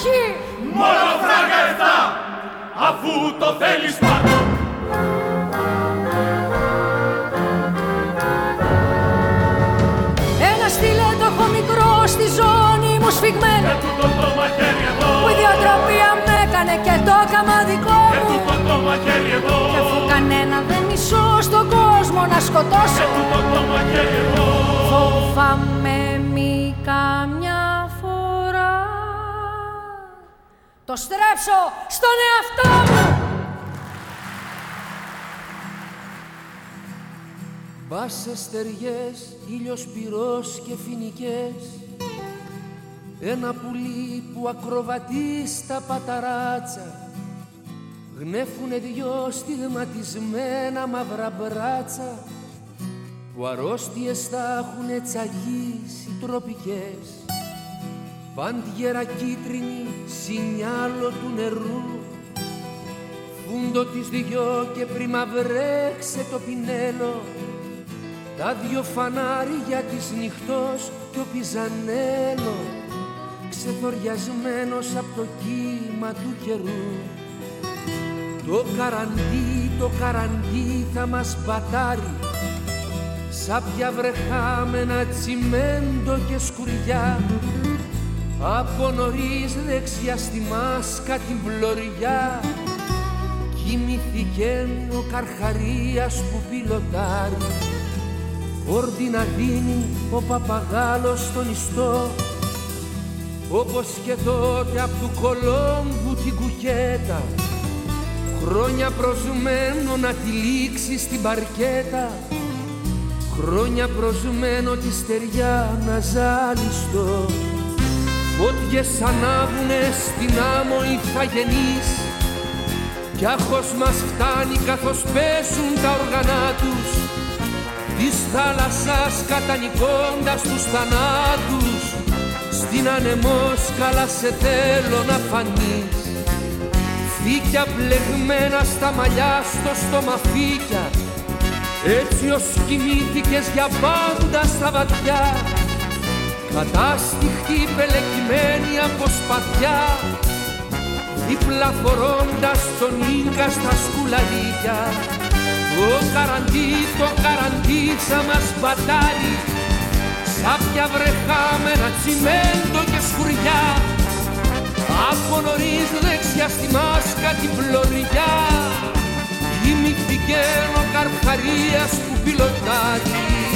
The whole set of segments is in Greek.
Έχει! Μόνο φράγκα εφτά, αφού το θέλεις πάρτο Ένα στιλέτο έχω μικρό στη ζώνη μου σφιγμένο. Και τούτο το μαχαίρι εδώ. Που η ιδιοτροπία με έκανε και το έκαμα δικό Και μου. Τούτο το μαχαίρι εδώ. Και αφού κανένα δεν μισώ στον κόσμο να σκοτώσω. Και τούτο το μαχαίρι εδώ. Φοβάμαι μη καμιά Το στρέψω στον εαυτό μου. Μπάσες στεριές, ήλιος πυρός και φοινικές. Ένα πουλί που ακροβατεί στα παταράτσα. Γνέφουνε δυο στιγματισμένα μαύρα μπράτσα. Που αρρώστιες θα έχουνε τσαγίσει τροπικές Πάντιερα κίτρινη, σινιάλο του νερού. Φούντο τις δυο και πριν βρέξε το πινέλο. Τα δυο φανάρια της νυχτός και ο πιζανέλο. Ξεθοριασμένος από το κύμα του καιρού. Το καραντί, το καραντί θα μας μπατάρει. Σάπια βρεχάμενα τσιμέντο και σκουριά Από νωρίς δεξιά στη μάσκα την πλωριά Κοιμήθηκε ο καρχαρίας που πιλωτάρει Όρτι να δίνει ο παπαγάλος στον ιστό όπως και τότε απ' του Κολόμβου την κουκέτα. Χρόνια προσμένο να τη λήξει στην παρκέτα Χρόνια προσμένο τη στεριά να ζάλιστο Φώτιες ανάβουνες στην άμμο οι θαγενείς Κι άχος μας φτάνει καθώς πέσουν τα όργανά τους. Της θάλασσας κατανικώντας τους θανάτους. Στην ανεμός καλά σε θέλω να φανείς. Φύκια πλεγμένα στα μαλλιά στο στόμα φύκια. Έτσι ως κοιμήθηκες για πάντα στα βαθιά κατάστιχτη πελεκυμένη από σπαθιά δίπλα φορώντας τον Ίγκα στα σκουλαρίκια το καραντί, το καραντί θα μας πατάρει σάπια βρεχάμενα τσιμέντο και σκουριά. Από νωρίς δεξιά στη μάσκα την πλωριά. Κοιμήθηκε ο καρχαρίας που πιλωτάρει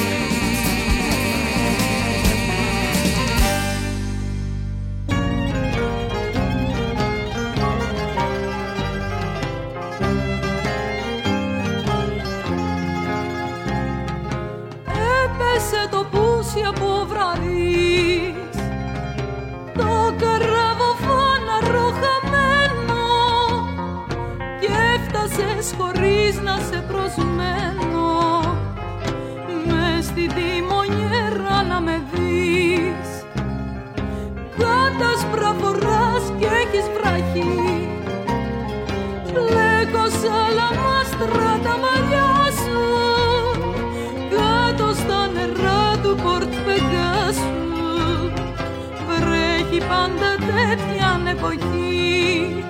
Έπεσε το πούσι από βραδείς Το καραβοφάναρο χαμένο Κι έφτασες χωρίς να σε προσμένω. Μες στη τιμονιέρα να με δεις. Κάτασπρα φοράς και έχεις βραχή. Πλέκω σαλαμάστρα τα μαλλιά πάντα τέτοια εποχή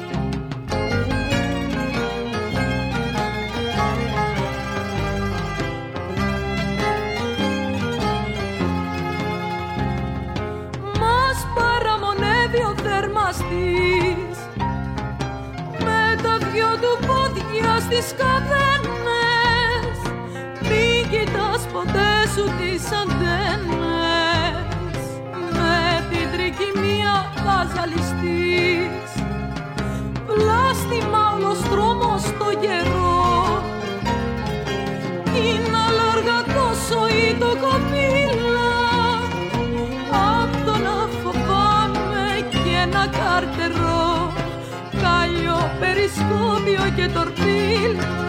Μας παραμονεύει ο θερμαστής με τα δυο του πόδια στις καδένες Μην κοιτάς ποτέ σου τις αντένες θα ζαλιστείς Πλάστημα όλος δρόμος στο γερό Είναι αλάργα τόσο ή το κοπήλα Απ' το να φοβάμαι και ένα καρτερό. Κάλιο, περισκόπιο και τορπίλα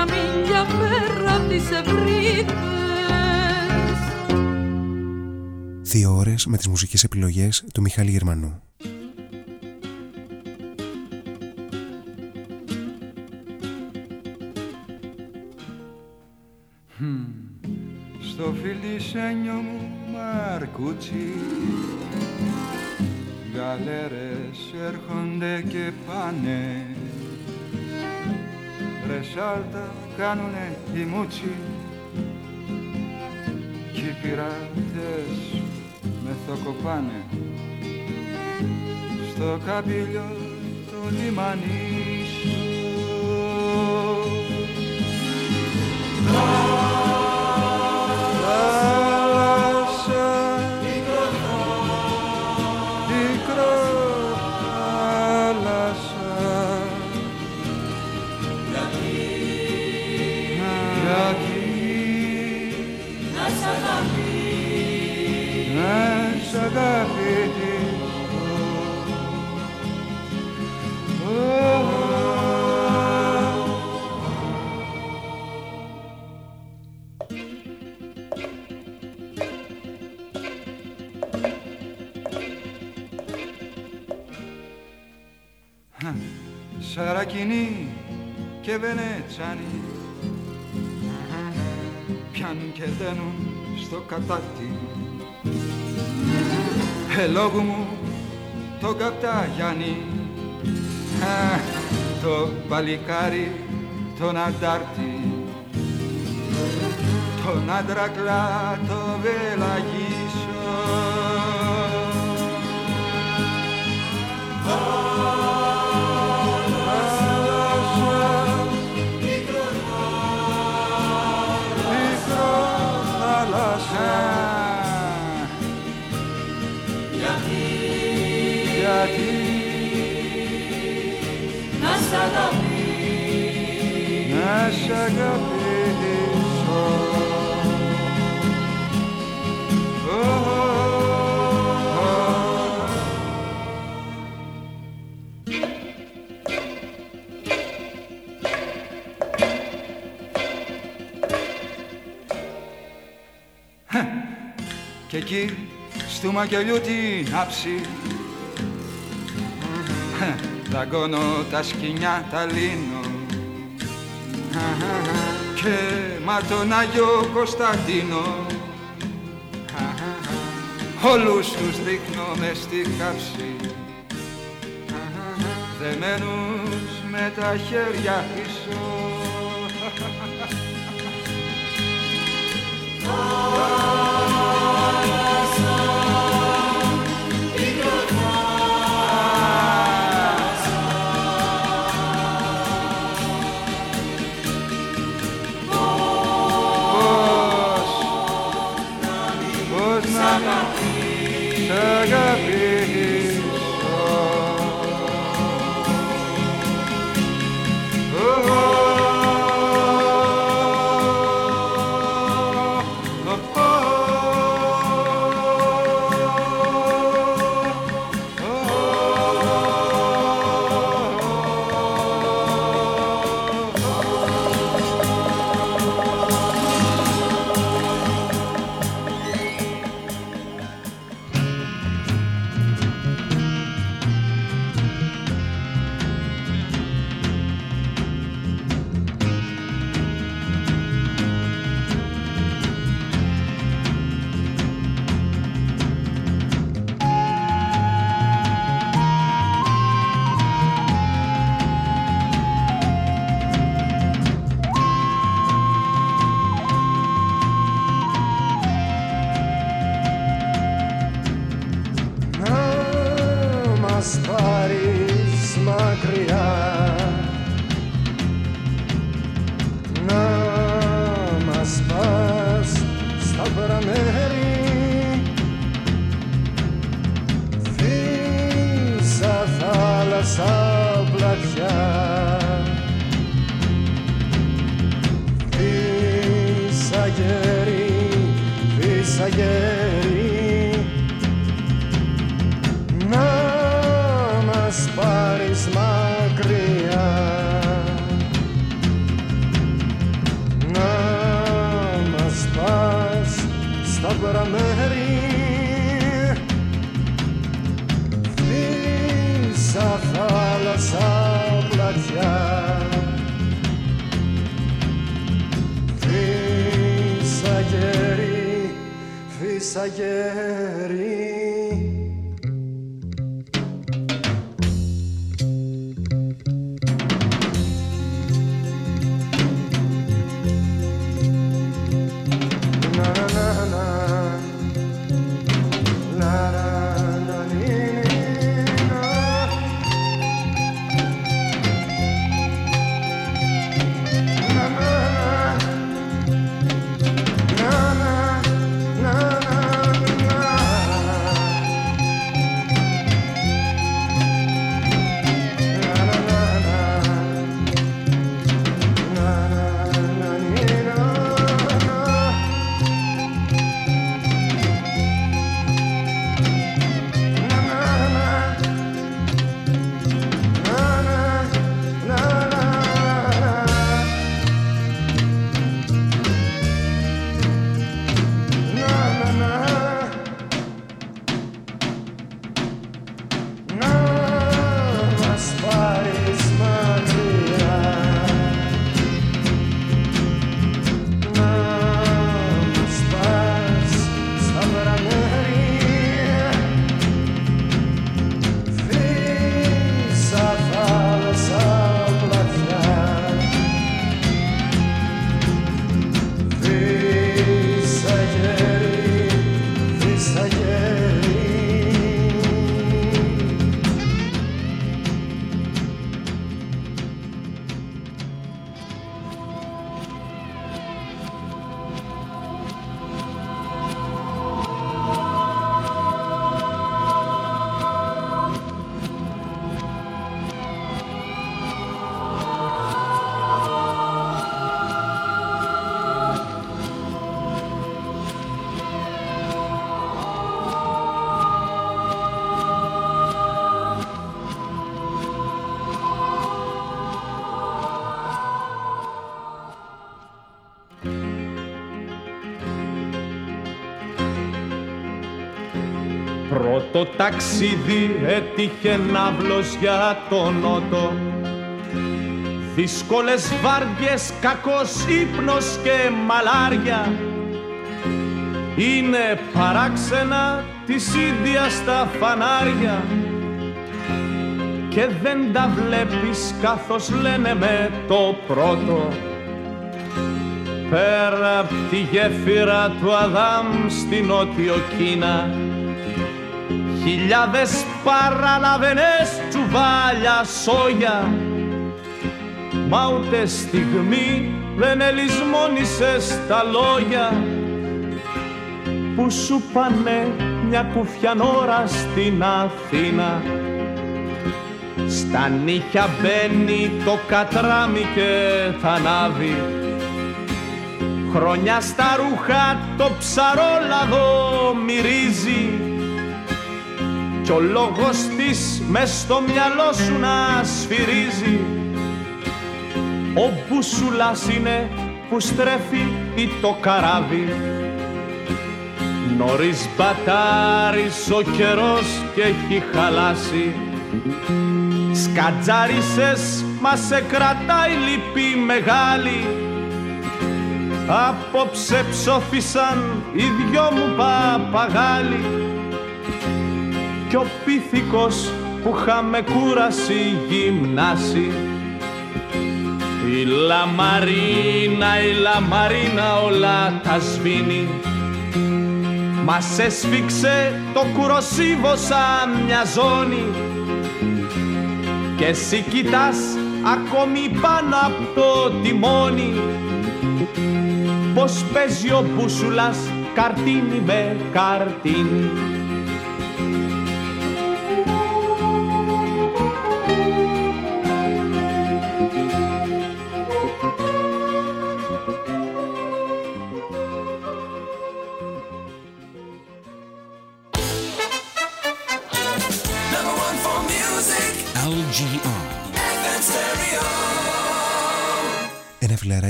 Χίλια μίλια πέρα απ' τις ευρύδες Δύο ώρες με τις μουσικές επιλογές του Μιχάλη Γερμανού. Στο φιλισένιο μου μαρκούτσι. Γαλέρες έρχονται και πάνε. Ρε σάλτα κάνουνε οι μούτσι Κι οι πειρατές με θοκοπάνε Στο καμπύλιο το λιμανί σου και Βενετσάνη πιάνουν και δένουν στο κατάρτι. Ελόγου μου το Καπταγιάννη. Το παλικάρι τον αντάρτη. Τον άντρακλά το βελαγίσο μαγιολιού την άψη. Δαγκώνω τα σκοινιά τα λύνω. Και μα τον Άγιο Κωνσταντίνο. Όλους τους δείχνω μες στη καψή δεμένους με τα χέρια πίσω. Oh Πρώτο ταξίδι έτυχε ναύλος για τον νότο. Δύσκολες βάρδιες, κακός ύπνος και μαλάρια. Είναι παράξενα της ίδιας στα φανάρια. Και δεν τα βλέπεις καθώς λένε με το πρώτο. Πέρα απ' τη γέφυρα του Αδάμ στην Νότιο Κίνα Χιλιάδες παραλαβενές τσουβάλια σόγια. Μα ούτε στιγμή δεν ελισμόνησες τα λόγια. Που σου πάνε μια κουφιανόρα στην Αθήνα. Στα νύχια μπαίνει το κατράμι και θα ανάβει. Χρόνια στα ρούχα το ψαρόλαδο μυρίζει κι ο λόγος της μες στο μυαλό σου να σφυρίζει. Ο μπουσουλάς είναι που στρέφει ή το καράβι. Νωρίς μπατάρεις ο καιρός και έχει χαλάσει. Σκατζάρισες μα σε κρατάει λυπή μεγάλη. Απόψε ψόφισαν οι δυο μου παπαγάλοι Κι ο πίθηκος που είχαμε κούραση γυμνάσει η λαμαρίνα, η λαμαρίνα όλα τα σβήνει. Μας έσφιξε το κουροσίβο σαν μια ζώνη. Και εσύ κοιτάς ακόμη πάνω από το τιμόνι. Πως παίζει ο μπούσουλας καρτίνι με καρτίνι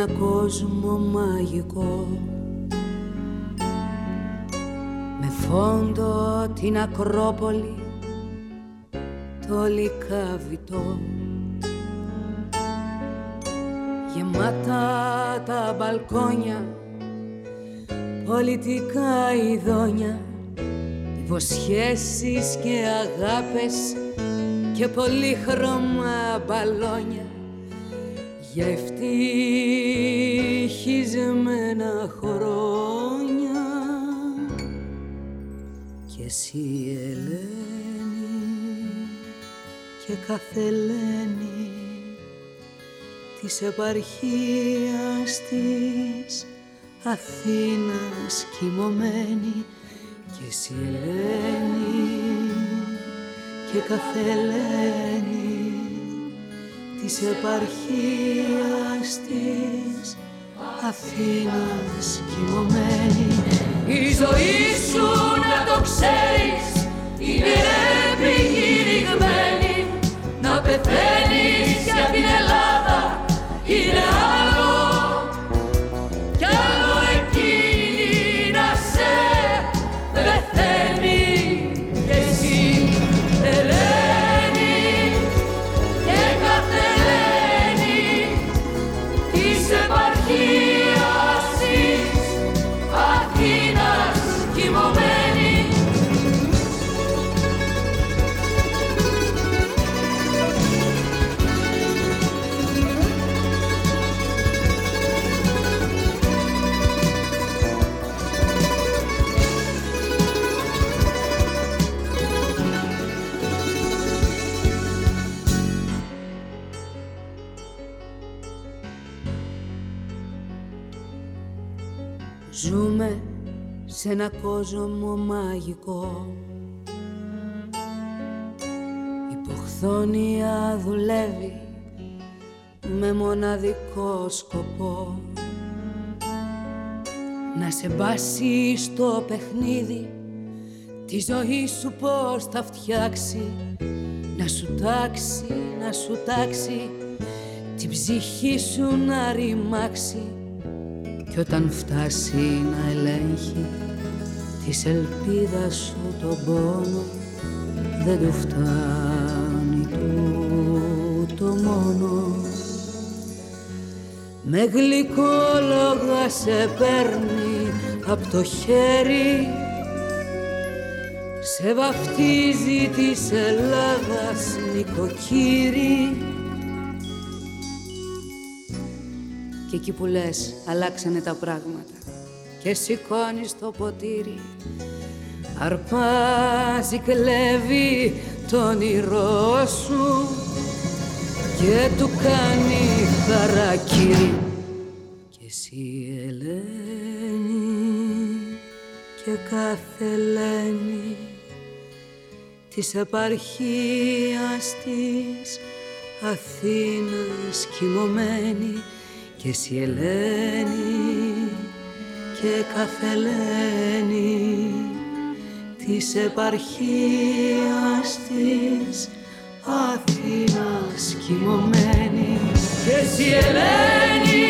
Ένα κόσμο μαγικό. Με φόντο την Ακρόπολη το λικαβιτό γεμάτα τα μπαλκόνια πολιτικά ειδόνια υποσχέσεις και αγάπες και πολύχρωμα μπαλόνια. Για εσύ Ελένη και κάθε Ελένη της επαρχίας της Αθήνας κοιμωμένη. Και εσύ Ελένη και κάθε Ελένη της επαρχίας της Αθήνας κοιμωμένη η ζωή σου να το ξέρεις. Είναι επικηρυγμένη να πεθαίνεις Ζούμε σε ένα κόσμο μαγικό. Η ποχθόνια δουλεύει με μοναδικό σκοπό. Να σε μπάσει στο παιχνίδι τη ζωή σου πώς θα φτιάξει. Να σου τάξει, να σου τάξει την ψυχή σου να ρημάξει και όταν φτάσει να ελέγχει της ελπίδας σου τον πόνο δεν του φτάνει το μόνο. Με γλυκόλογα σε παίρνει απ' το χέρι σε βαφτίζει της Ελλάδας νοικοκύρη Και εκεί που λες αλλάξανε τα πράγματα. Και σηκώνεις το ποτήρι Αρπάζει, κλέβει το όνειρό σου Και του κάνει χαρακύρι. Και εσύ Ελένη Και κάθε Ελένη Της επαρχίας της Αθήνας κοιμωμένη και εσύ Ελένη και κάθε Ελένη της επαρχίας της Αθήνας κοιμωμένη. Και εσύ Ελένη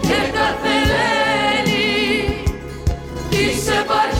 και κάθε Ελένη της επαρχίας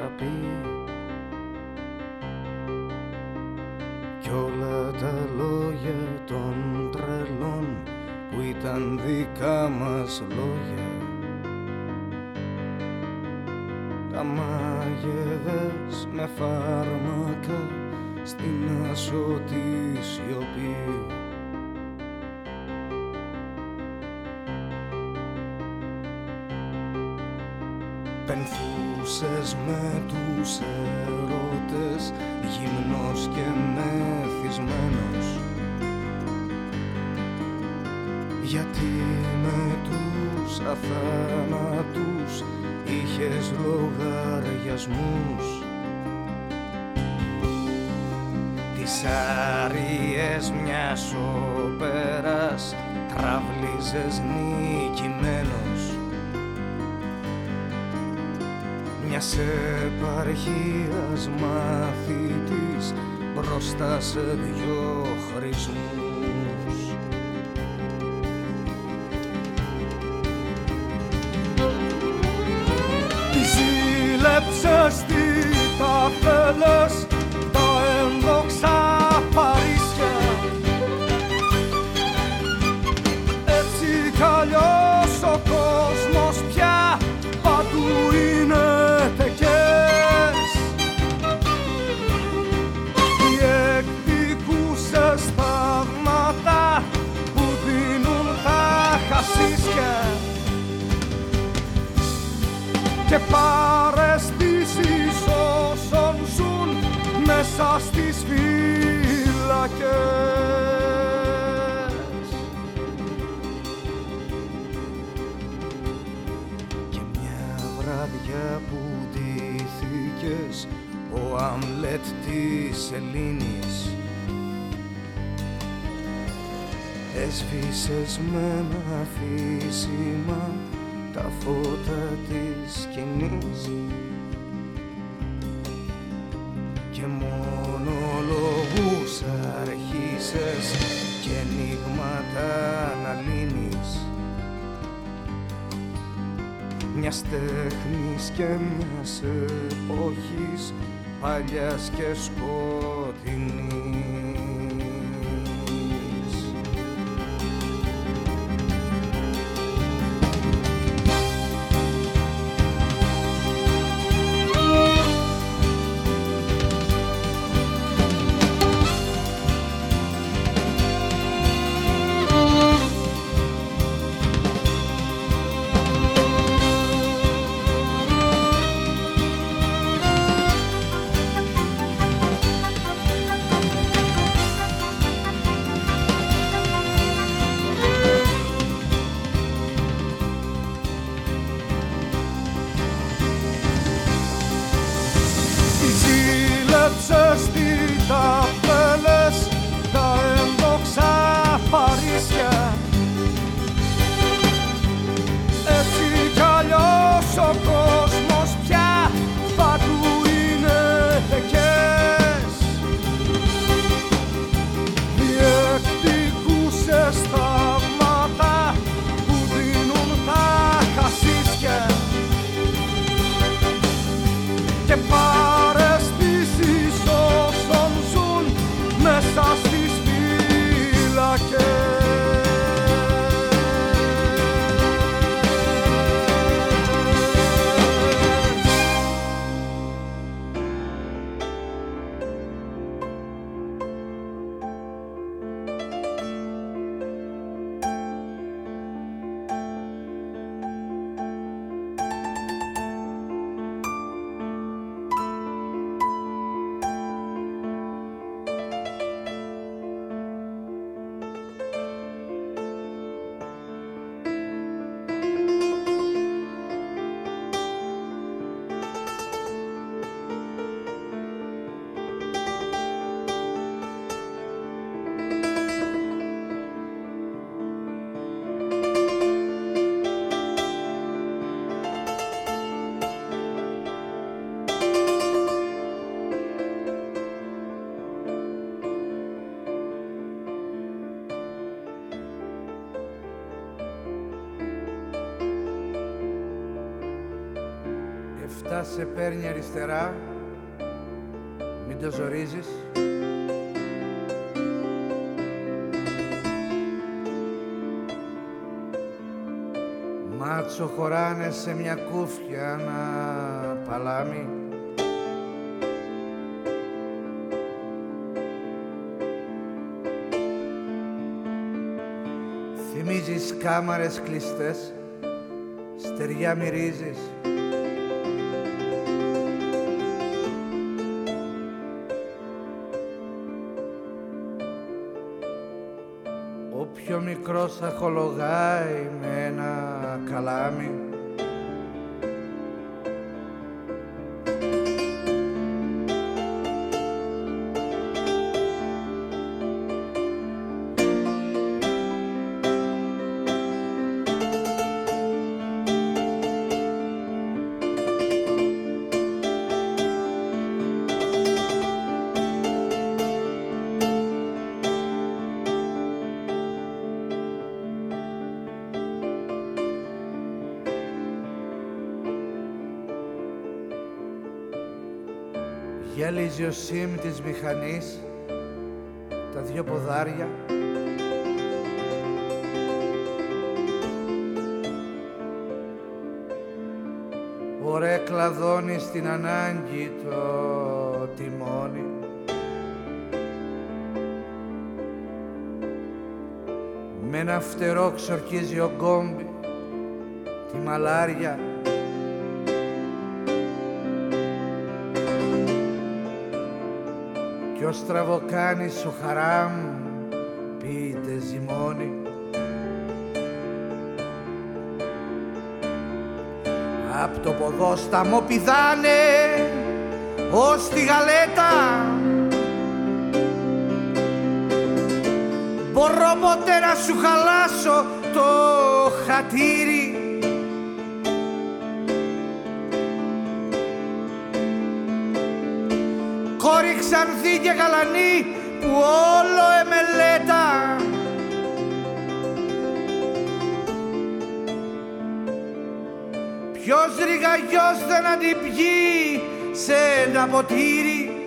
ανατραπεί Κι όλα τα λόγια των τρελών που ήταν δικά μας λόγια. Τα μάγεδες με φάρμακα στην ασωτή σιωπή Πενθούσες με τους ερωτές γυμνός και μεθυσμένος. Γιατί με τους αθάνατους είχες λογαριασμούς; Τις άριες μιας όπερας τραβλίζες νικημένος Μιας επαρχίας μαθητής μπροστά σε δυο χρησμούς Ζήλεψες τι τα θέλες της Ελλήνης Έσβησες με ένα αφήσιμα τα φώτα της σκηνής. Και μόνο λόγους αρχίσες και ενίγματα να λύνεις μιας τέχνης και μιας εποχής παλιάς και σκοτεινής σε παίρνει αριστερά, μην το ζορίζεις. Μάτσο χωράνε σε μια κούφια ένα παλάμι. Θυμίζεις κάμαρες κλειστές, στεριά μυρίζεις μικρός αχολογάει με ένα καλάμι γυαλίζει ο σίμ της μηχανής τα δυο ποδάρια. Ωραία κλαδώνει στην ανάγκη το τιμόνι. Με ένα φτερό ξορκίζει ο γκόμπι τη μαλάρια ο στραβοκάνης ο χαράμ πείτε ζυμώνει. Απ' το ποδόσταμο πηδάνε ως τη γαλέτα. Μπορώ ποτέ να σου χαλάσω το χατήρι ξανθή και γαλανή που όλο εμελέτα. Ποιος ρηγαγιός δεν αντιπιεί σε ένα ποτήρι;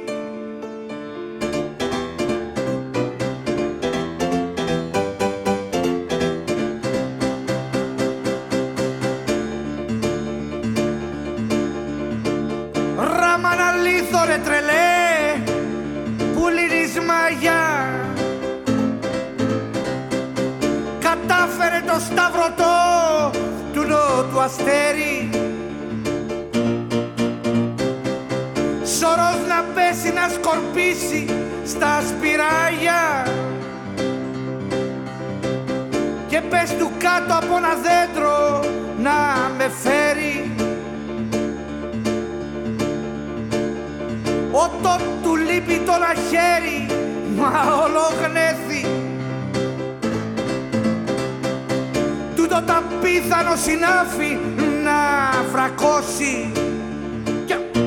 Πίθανο συνάφη να φρακώσει. Κι-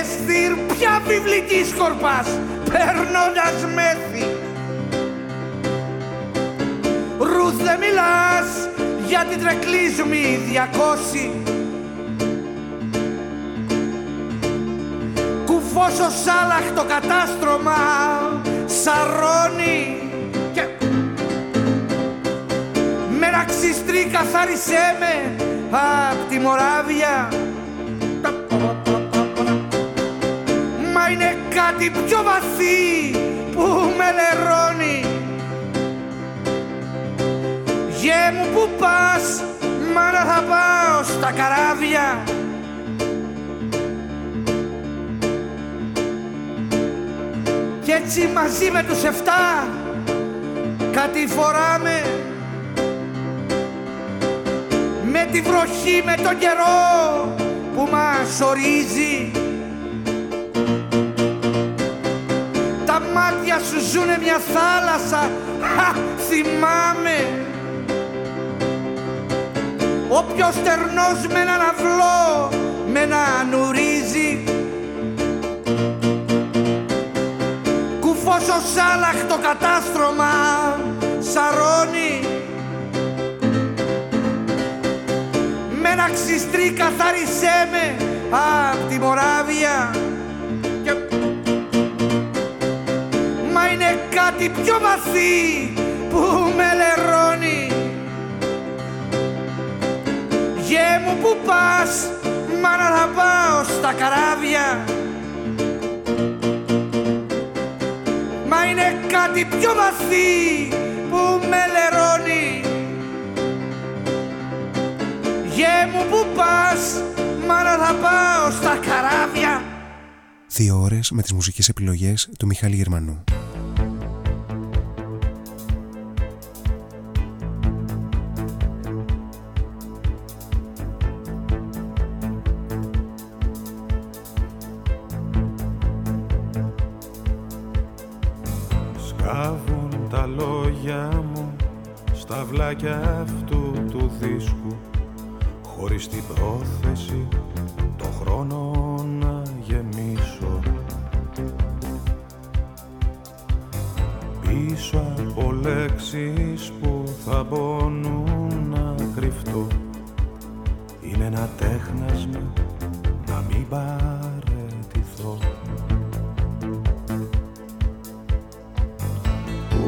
Εστήρ πια βιβλικής σκορπάς παίρνοντας μέθη. Ρουθ δεν μιλάς για την τρεκλίσμη διακόση Κουφός ο Σάλαχ το κατάστρωμα σαρώνει ξυστρί καθάρισέ με απ' τη Μοράβια. Μα είναι κάτι πιο βαθύ που με λερώνει. Γε μου που πας, μάνα θα πάω στα καράβια. Κι έτσι μαζί με τους εφτά κάτι φοράμε τη βροχή, με τον καιρό που μας ορίζει. Τα μάτια σου ζουνε μια θάλασσα, χα, θυμάμαι. Όποιος στερνός με έναν αυλό, με έναν ουρίζει. Κουφός ο Σάλαχ το κατάστρωμα σαρώνει Με ένα ξυστρί καθάρισέ με. Απ' τη Μοράβια. Και- Μα είναι κάτι πιο βαθύ που με λερώνει. Γε μου που πας, μάνα θα πάω στα καράβια. Μα είναι κάτι πιο βαθύ που με λερώνει Γε μου που πας, μάνα θα πάω στα καράβια Δύο ώρες με τις μουσικές επιλογές του Μιχάλη Γερμανού. Σκάβουν τα λόγια μου στα βλάκια αυτού του δίσκου χωρίς την πρόθεση το χρόνο να γεμίσω. Πίσω από λέξεις που θα πονούν να κρυφτώ είναι ένα τέχνασμα να μην παρετηθώ.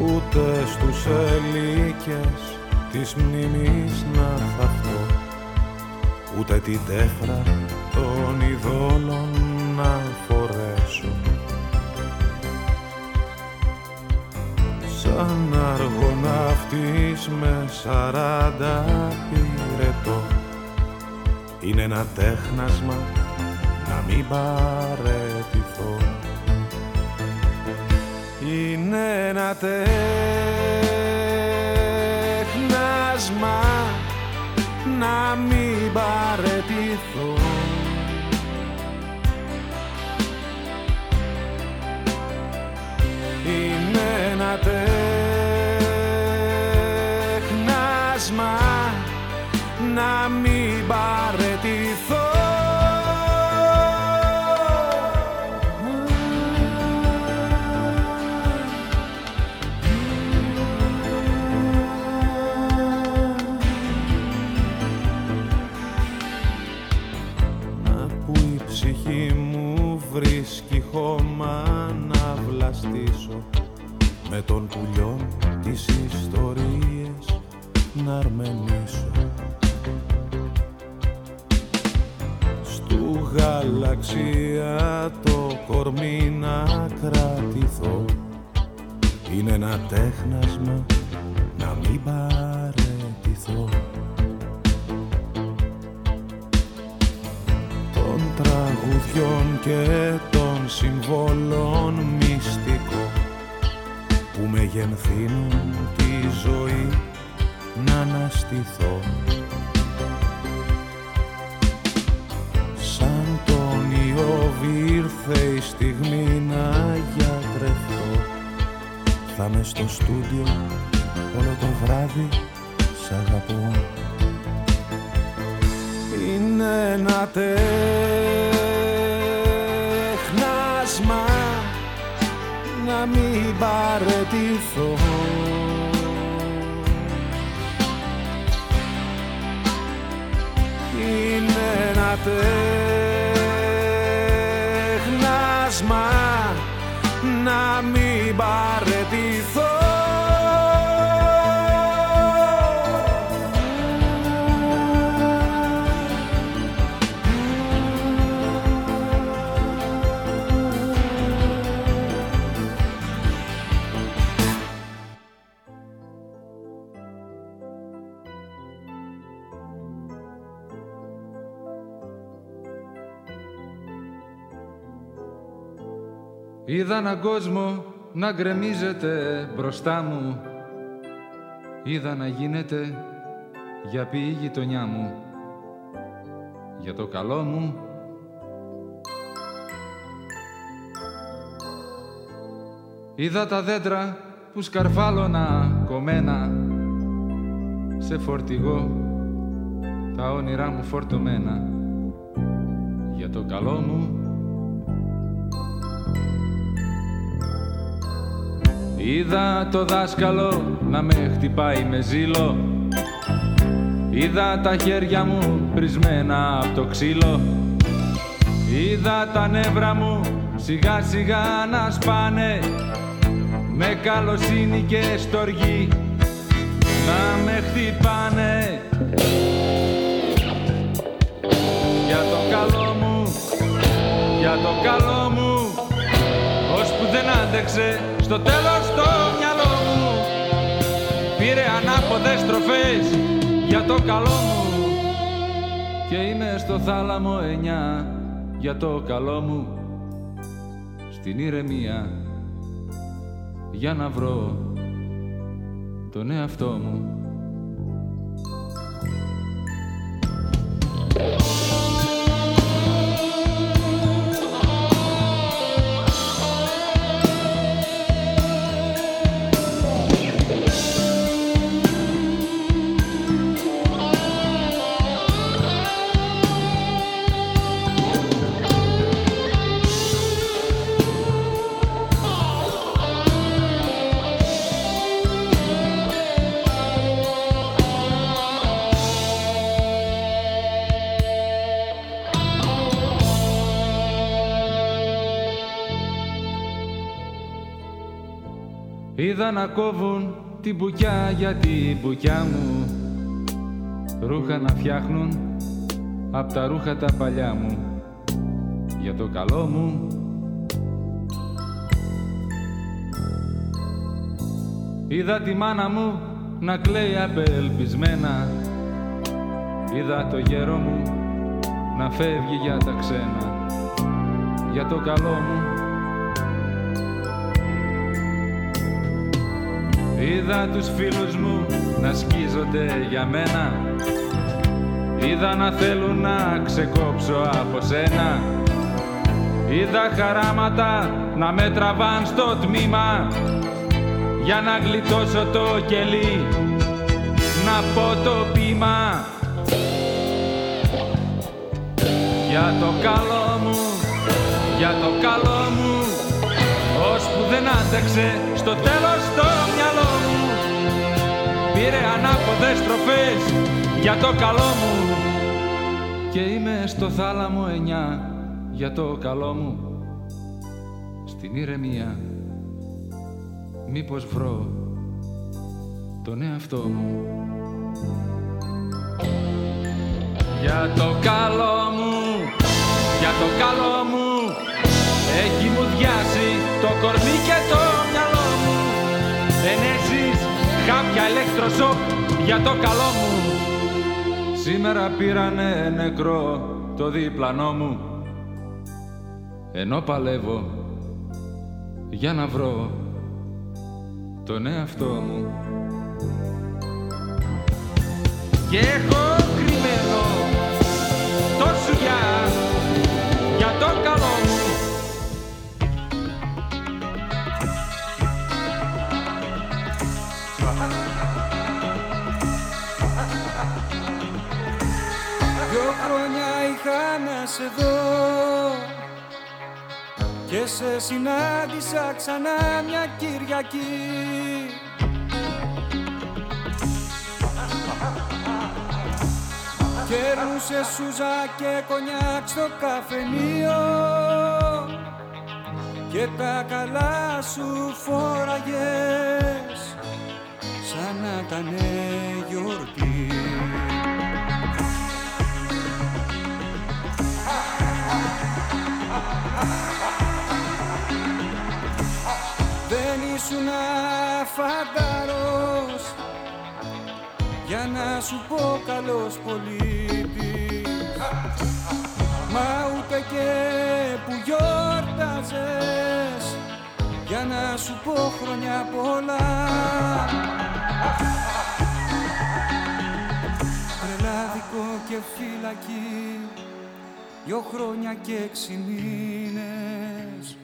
Ούτε στους ελίκες της μνήμης να θαυτώ ούτε τη τέφρα των ειδόλων να φορέσω. Σαν αργοναύτης με σαράντα πυρετό. Είναι ένα τέχνασμα να μην παρετηθώ. Είναι ένα τέχνασμα να μην παρετηθώ. Είναι ένα τέχνασμα να μην να αρμενήσω Στου γαλαξία το κορμί να κρατηθώ. Είναι ένα τέχνασμα να μην παρετηθώ. Των τραγουδιών και των συμβόλων μυστικό που μεγενθύνουν τη ζωή να αναστηθώ. Σαν τον Ιώβη ήρθε η στιγμή να γιατρευτώ. Θα με στο στούντιο όλο το βράδυ σ' αγαπώ. Είναι ένα τέχνασμα να μην παρετηθώ ένα τέχνασμα να μην παρετηθώ Είδα έναν κόσμο να γκρεμίζεται μπροστά μου. Είδα να γίνεται για πει η γειτονιά μου. Για το καλό μου. Είδα τα δέντρα που σκαρφάλωνα κομμένα. Σε φορτηγό τα όνειρά μου φορτωμένα. Για το καλό μου Είδα το δάσκαλο να με χτυπάει με ζήλο. Είδα τα χέρια μου πρισμένα από το ξύλο. Είδα τα νεύρα μου σιγά σιγά να σπάνε. Με καλοσύνη και στοργή να με χτυπάνε. Για το καλό μου, για το καλό μου Ώσπου δεν άντεξε στο τέλος το μυαλό μου Πήρε ανάποδες στροφές για το καλό μου. Και είμαι στο θάλαμο εννιά για το καλό μου. Στην ηρεμία για να βρω τον εαυτό μου Είδα να κόβουν την μπουκιά για την μπουκιά μου Ρούχα να φτιάχνουν απ' τα ρούχα τα παλιά μου. Για το καλό μου. Είδα τη μάνα μου να κλαίει απελπισμένα. Είδα το γέρο μου να φεύγει για τα ξένα. Για το καλό μου Είδα τους φίλους μου να σκίζονται για μένα. Είδα να θέλουν να ξεκόψω από σένα. Είδα χαράματα να με τραβάν στο τμήμα. Για να γλιτώσω το κελί Να πω το πείμα. Για το καλό μου, για το καλό μου Ώσπου δεν άντεξε στο τέλος το μυαλό μου Πήρε ανάποδες τροφές για το καλό μου. Και είμαι στο θάλαμο εννιά για το καλό μου. Στην ηρεμία μήπως βρω τον εαυτό μου. Για το καλό μου, για το καλό μου. Έχει μου διάσει το κορμί και το μυαλό μου. Ενέσεις κάποια ηλεκτροσόκ για το καλό μου. Σήμερα πήρανε νεκρό το διπλανό μου. Ενώ παλεύω για να βρω τον εαυτό μου. Και έχω κρυμμένο το σουγιά σε δω και σε συνάντησα ξανά μια Κυριακή. Κέρνουσε σούζα και κονιάκ στο καφενείο. Και τα καλά σου φόραγες σαν να ήταν γιορτή. Ήσουν φανταρός. Για να σου πω καλός πολίτης. Μα ούτε και που γιόρταζες. Για να σου πω χρόνια πολλά. Τρελάδικο και φυλακή δυο χρόνια και έξι μήνες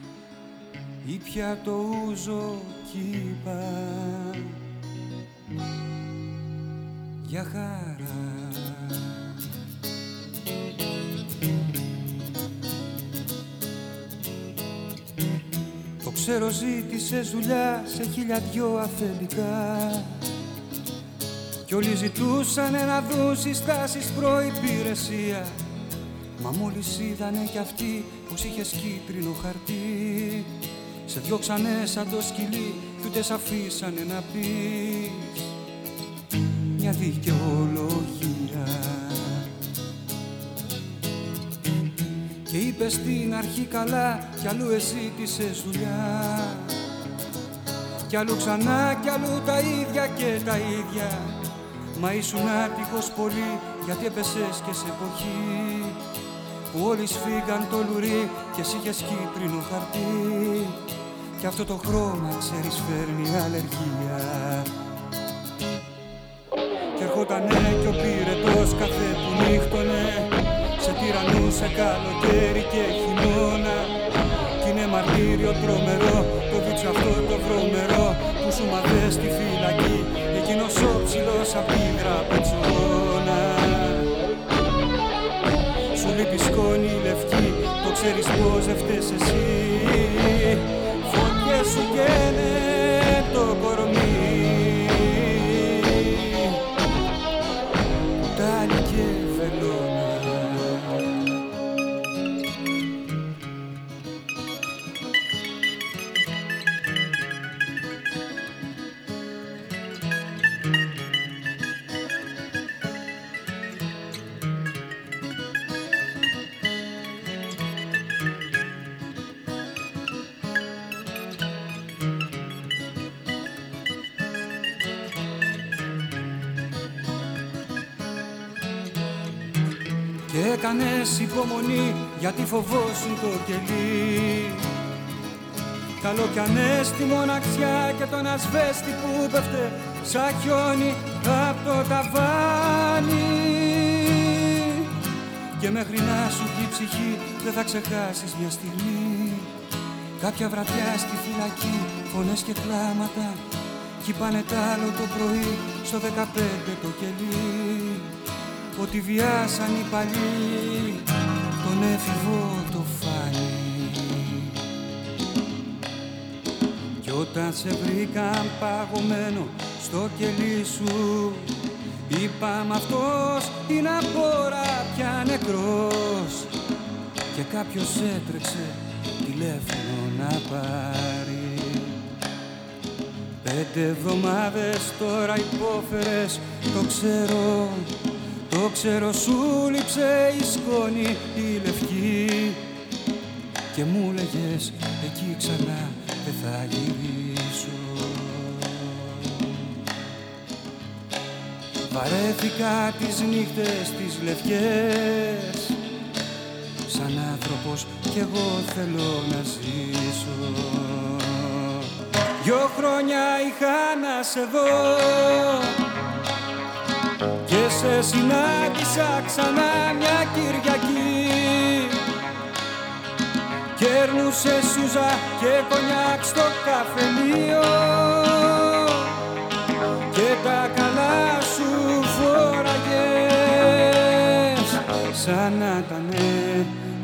ή πια το ούζο κύπα. Για χαρά. Το ξέρω ζήτησες δουλειά σε χίλια δυο αφεντικά. Κι όλοι ζητούσαν να δουν συστάσεις προϋπηρεσία. Μα μόλις είδανε κι αυτοί πως είχες κίτρινο χαρτί Σε διώξανε σαν το σκυλί κι ούτε σ' αφήσανε να πεις. Μια δικαιολογία. Και είπες στην αρχή καλά κι αλλού εζήτησες δουλειά. Κι αλλού ξανά κι αλλού τα ίδια και τα ίδια. Μα ήσουν άτυχος πολύ γιατί έπεσες και σε εποχή. Που όλοι σφίγγαν το λουρί και εσύ είχες κίτρινο χαρτί και αυτό το χρώμα ξέρεις φέρνει αλλεργία. Και ερχότανε κι ο πυρετός καφέ που νύχτωνε σε τυραννούσε καλοκαίρι και χειμώνα. Κι είναι μαρτύριο τρομερό το βίτσο αυτό το βρωμερό που σου μαθέ στη φυλακή εκείνος ο ψηλός απ' την τραπετσόνα σου λείπει σκόνη λευκή το ξέρεις πως δεν φταίς εσύ. φωτιές σου καίνε το κορμί Και έκανες υπομονή γιατί φοβόσουν το κελί. Καλό κι ανέστη μοναξιά και τον ασβέστη που πέφτε σαν χιόνι απ' το ταβάνι. Και μέχρι να σου πει η ψυχή δεν θα ξεχάσεις μια στιγμή. Κάποια βραδιά στη φυλακή φωνές και κλάματα Κι είπανε τ' άλλο το πρωί στο 15 το κελί ότι βιάσαν οι παλιοί τον έφηβο το φάνη. Κι όταν σε βρήκαν παγωμένο στο κελί σου Είπαμε αυτός είναι απόρα πια νεκρός. Και κάποιος έτρεξε τηλέφωνο να πάρει. Πέντε εβδομάδες τώρα υπόφερες το ξέρω Το ξέρω σου λείψε η σκόνη η λευκή. Και μου λέγες εκεί ξανά δεν θα γυρίσω Βαρέθηκα τις νύχτες τις λευκές. Σαν άνθρωπος κι εγώ θέλω να ζήσω. Δυο χρόνια είχα να σε δω. Και σε συνάντησα ξανά μια Κυριακή. Κέρνουσε σούζα και κονιάκ στο καφενείο. Και τα καλά σου φοραγες Σαν να ήταν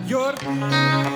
γιορτή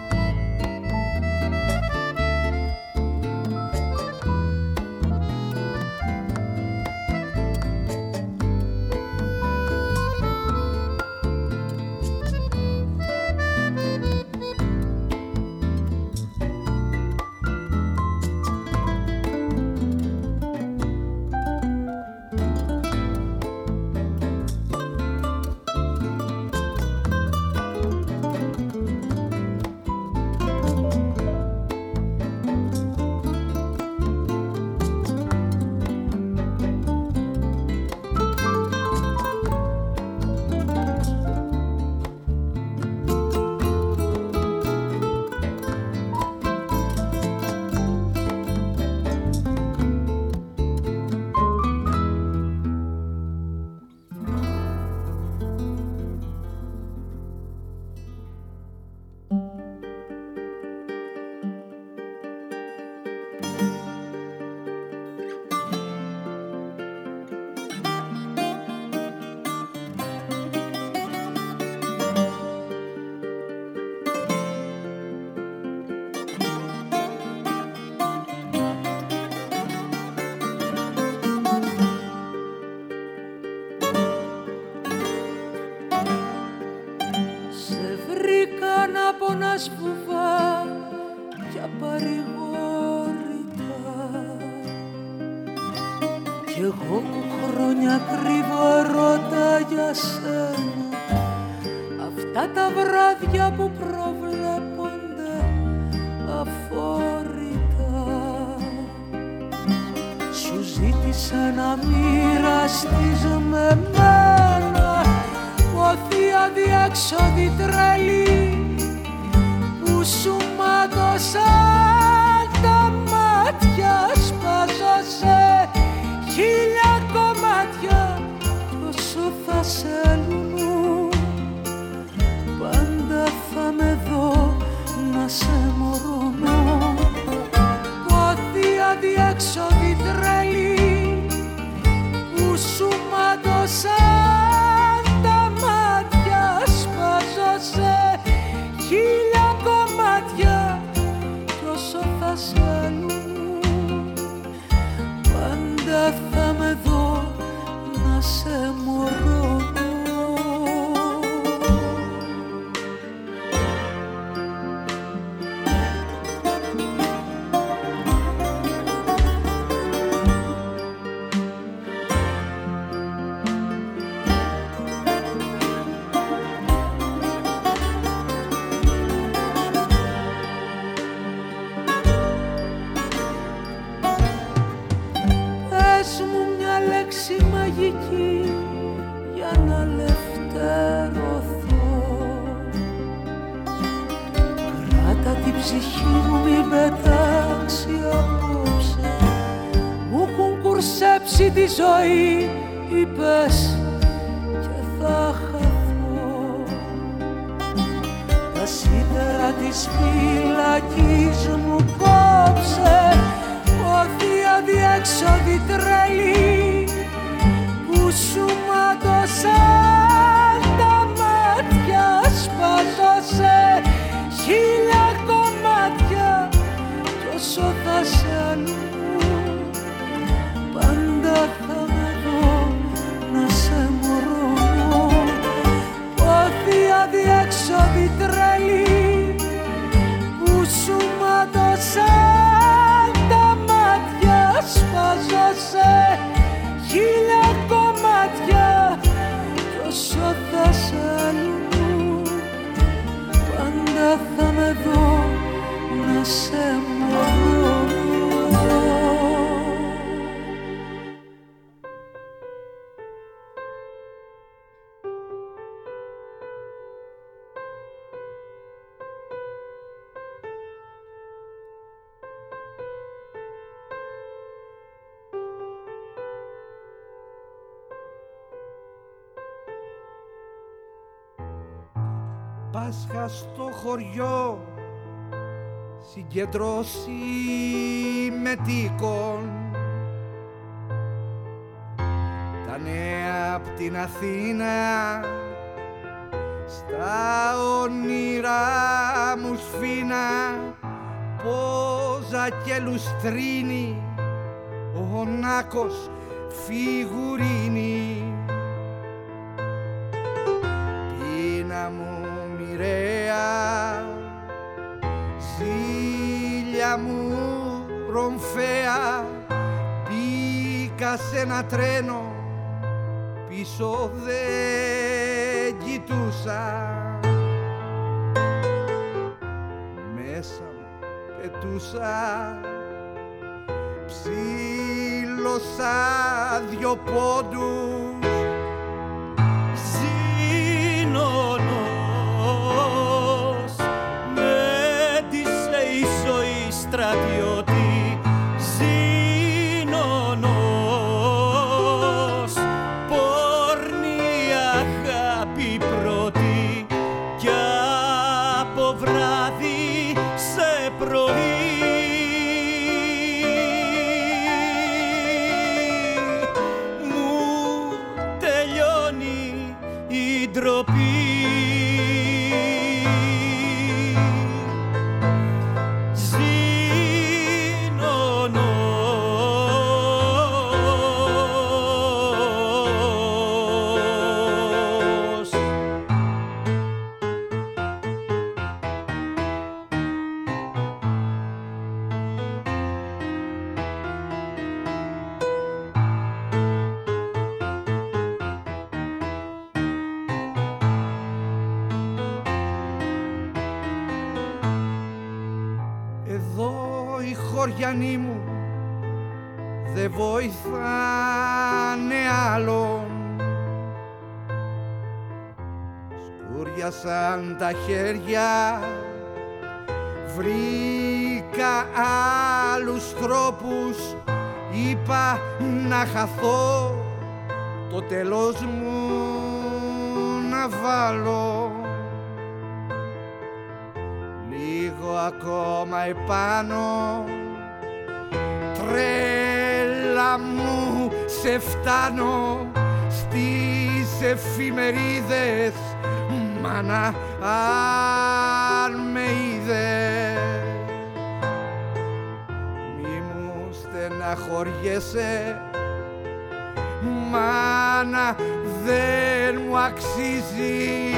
Στο χωριό συγκεντρώσει μετοίκων τα νέα απ' την Αθήνα στα όνειρά μου σφίνα. Πόζα και λουστρίνη ο Νάκος φιγουρίνη. Πείνα μου μοιραία ζήλια μου ρομφαία μπήκα σε ένα τρένο πίσω δεν κοιτούσα. Μέσα μου πετούσα ψήλωσα δυο πόντους Σκούριασαν τα χέρια. Βρήκα άλλους τρόπους Είπα να χαθώ. Το τέλος μου να βάλω. Λίγο ακόμα επάνω. Τρέλα μου σε φτάνω Στις εφημερίδες Μάνα αν με είδες. Μη μου στεναχωριέσαι. Μάνα δεν μου αξίζει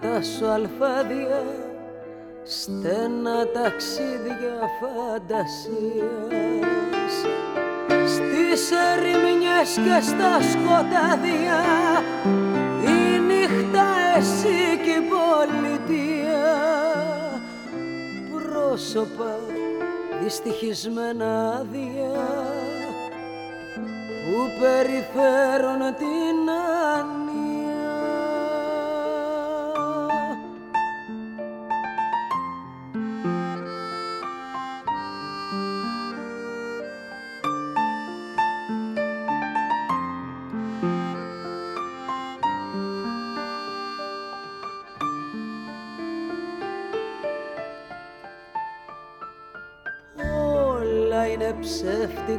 τα βήματά σου αλφάδια στένα ταξίδια φαντασίας. Στις ερημινιές και στα σκοτάδια η νύχτα εσύ και η πολιτεία. Πρόσωπα δυστυχισμένα άδεια που περιφέρουν την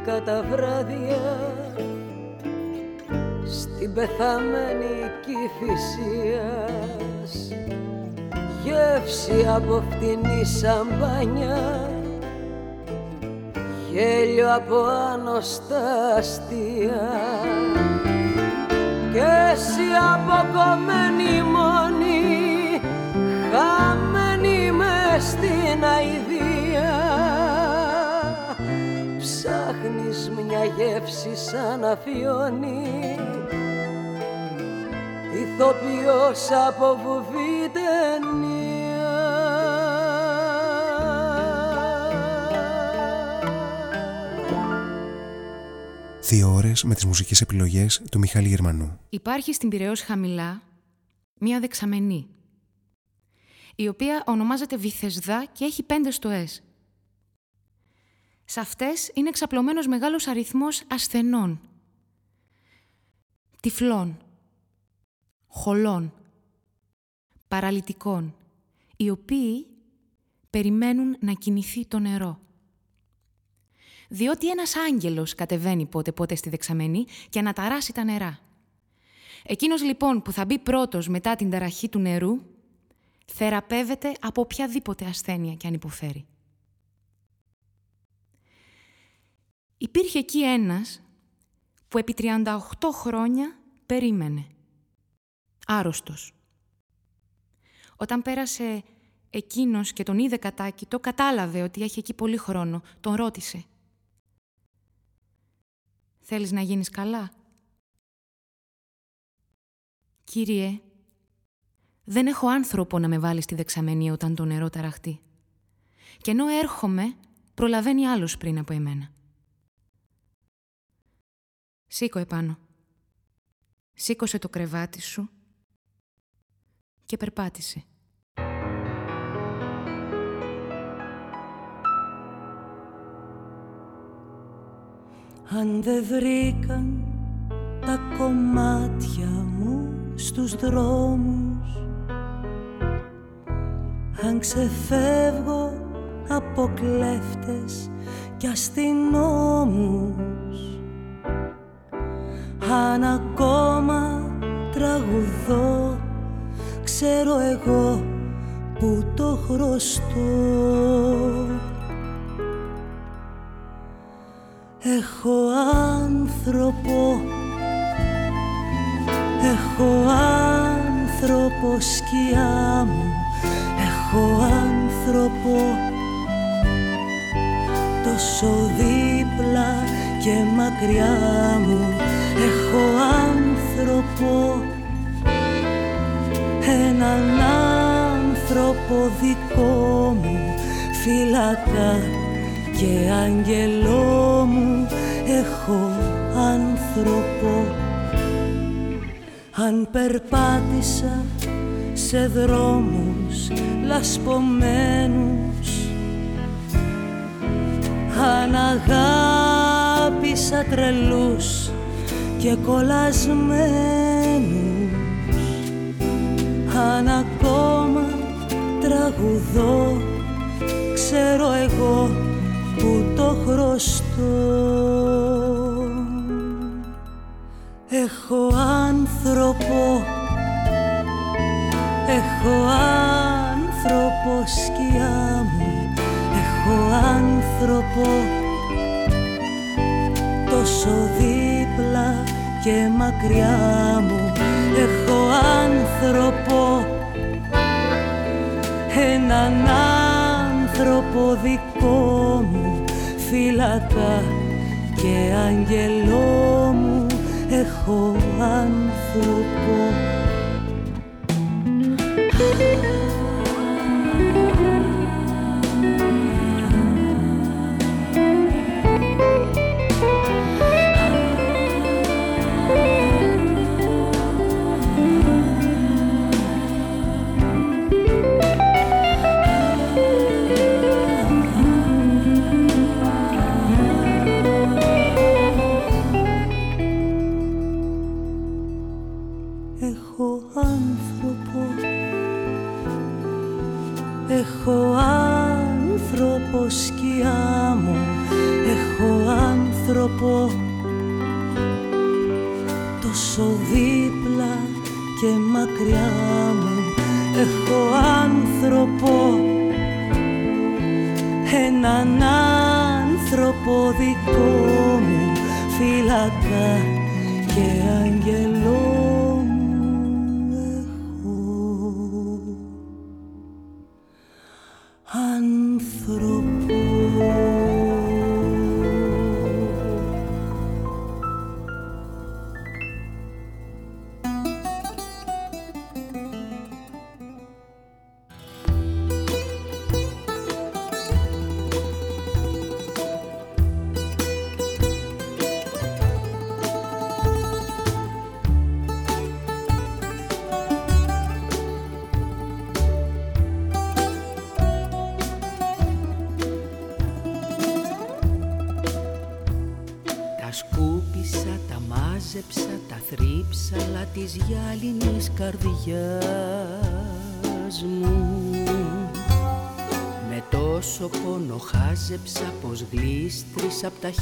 ψεύτικα τα βράδια στην πεθαμένη κυφυσίας. Γεύση από φτηνή σαμπάνια γέλιο από άνοστά αστεία. Και εσύ αποκομμένη μόνη χαμένη μες στην αηδία μια γεύση σαν αφιόνι ηθοποιός από βουβή ταινία Δύο ώρες με τις μουσικές επιλογές του Μιχάλη Γερμανού. Υπάρχει στην Πυραιός χαμηλά μία δεξαμενή η οποία ονομάζεται Βυθεσδά και έχει πέντε στοές. Σε αυτές είναι εξαπλωμένος μεγάλος αριθμός ασθενών, τυφλών, χολών, παραλυτικών, οι οποίοι περιμένουν να κινηθεί το νερό. Διότι ένας άγγελος κατεβαίνει πότε πότε στη δεξαμενή και αναταράσει τα νερά. Εκείνος λοιπόν που θα μπει πρώτος μετά την ταραχή του νερού, θεραπεύεται από οποιαδήποτε ασθένεια και αν υποφέρει. Υπήρχε εκεί ένας που επί 38 χρόνια περίμενε. Άρρωστος. Όταν πέρασε εκείνος και τον είδε το κατάλαβε ότι έχει εκεί πολύ χρόνο. Τον ρώτησε. «Θέλεις να γίνεις καλά» «Κύριε, δεν έχω άνθρωπο να με βάλει στη δεξαμενή όταν το νερό ταραχτεί. Και ενώ έρχομαι, προλαβαίνει άλλος πριν από εμένα. Σήκω επάνω. Σήκωσε το κρεβάτι σου και περπάτησε. Αν δεν βρήκαν τα κομμάτια μου στους δρόμους Αν ξεφεύγω από κλέφτες και αστυνόμους αν ακόμα τραγουδώ ξέρω εγώ που το χρωστώ. Έχω άνθρωπο Έχω άνθρωπο σκιά μου Έχω άνθρωπο Τόσο δίπλα και μακριά μου Έχω άνθρωπο. Έναν άνθρωπο δικό μου Φυλακά και άγγελό μου Έχω άνθρωπο. Αν περπάτησα σε δρόμους λασπωμένους Αν αγάπησα τρελούς και κολλασμένους. Αν ακόμα τραγουδώ ξέρω εγώ που το χρωστώ. Έχω άνθρωπο Έχω άνθρωπο σκιά μου Έχω άνθρωπο τόσο δίπλα και μακριά μου. Έχω άνθρωπο έναν άνθρωπο δικό μου φύλακα και αγγελό μου. Έχω άνθρωπο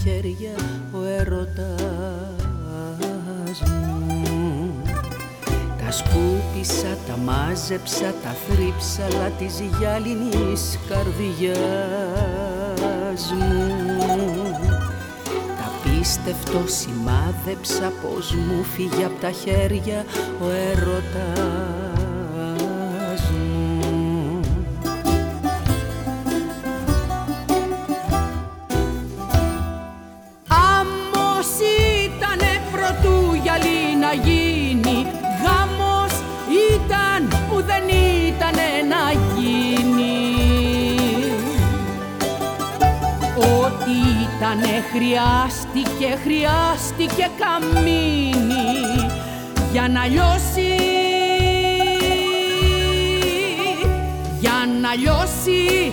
χέρια ο έρωτας μου. Τα σκούπισα, τα μάζεψα, τα θρύψαλα της γυάλινης καρδιάς μου. Τα πίστευτο σημάδεψα πως μου φύγει απ' τα χέρια ο έρωτας χρειάστηκε, χρειάστηκε καμίνι για να λιώσει. Για να λιώσει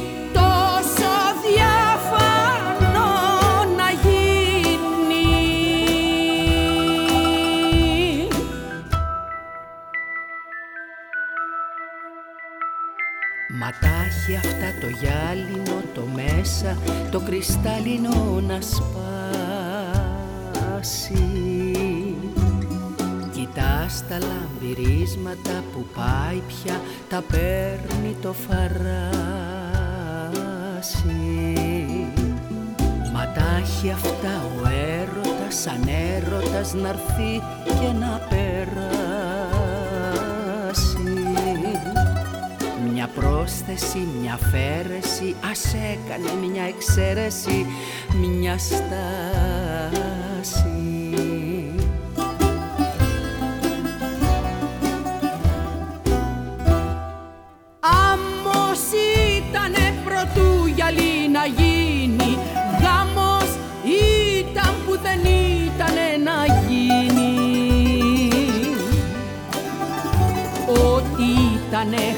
έκανε μια εξαίρεση, μια στάση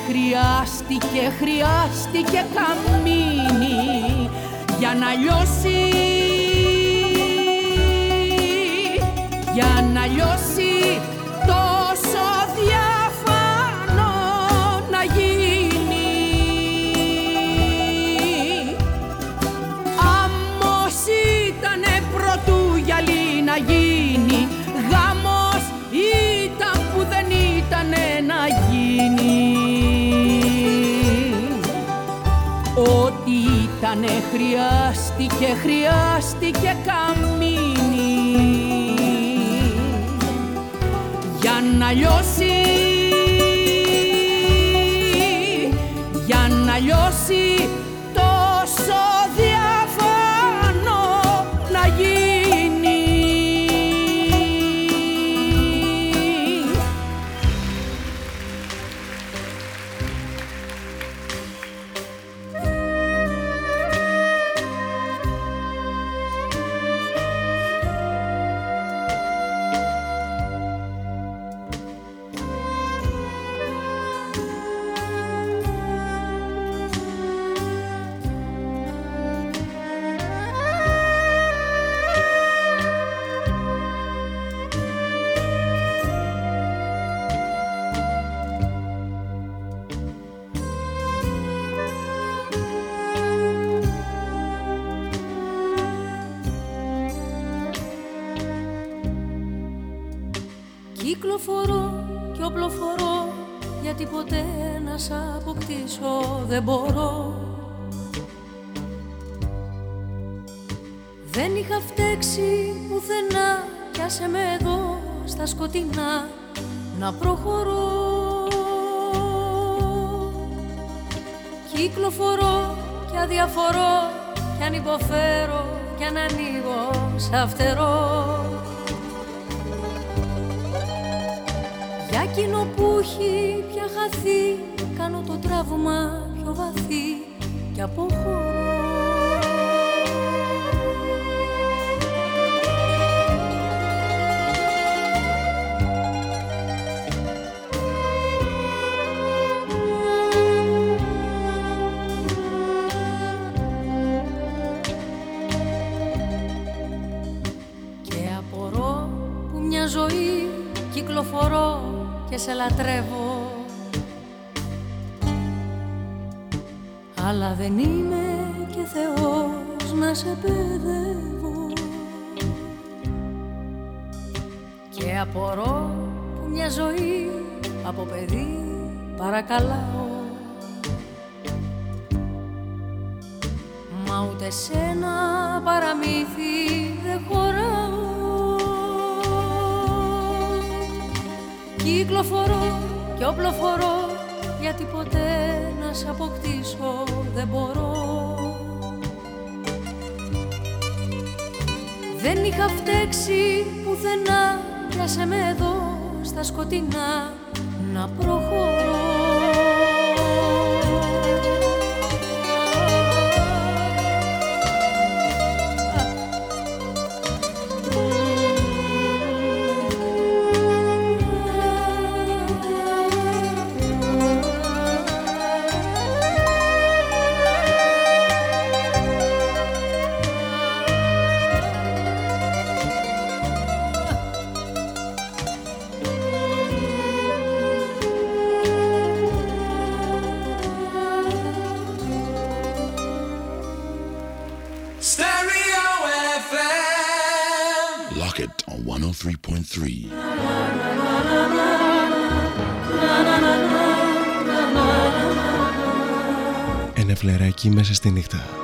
χρειάστηκε, χρειάστηκε καμίνι για να λιώσει. Για να λιώσει χρειάστηκε, χρειάστηκε καμίνι για να λιώσει στα σκοτεινά να προχωρώ φλεράκι μέσα στη νύχτα.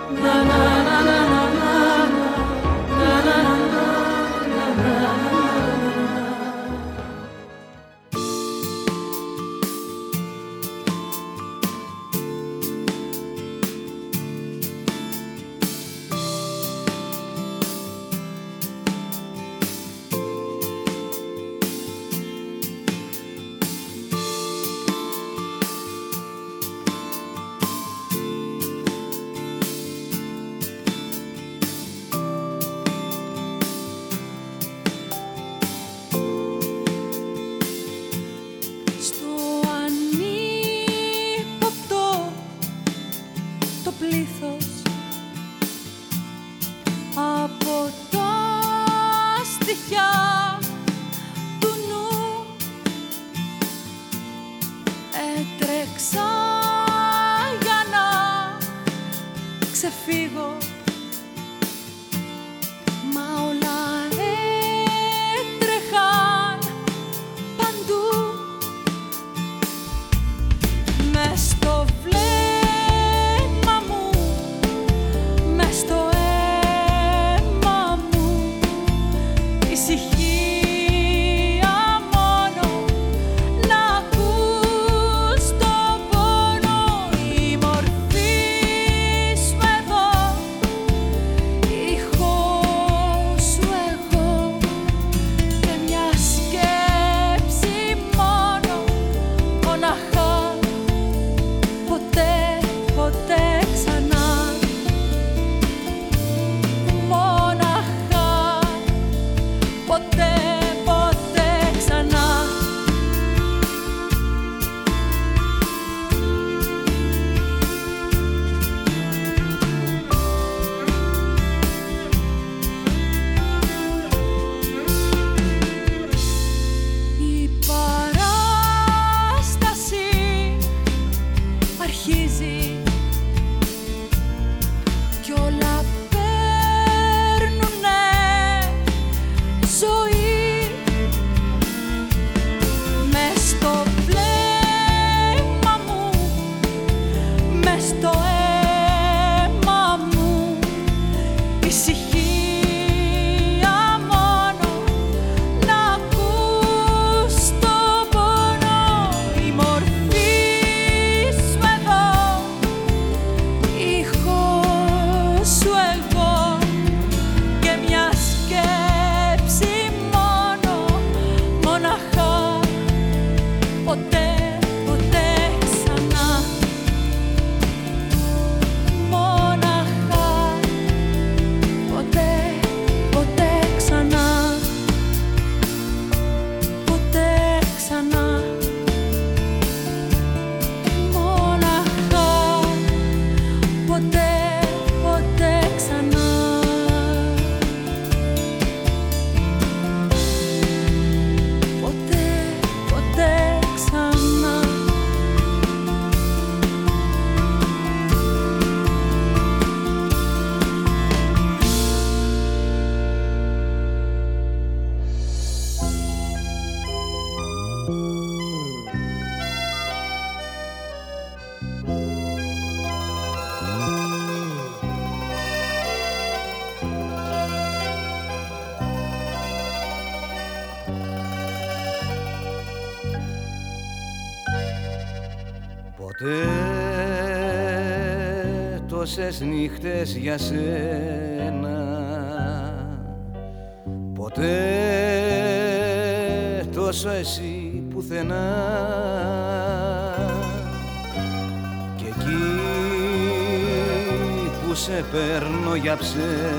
Τόσες νύχτες για σένα. Ποτέ τόσο εσύ πουθενά. Και εκεί που σε παίρνω για ψέμα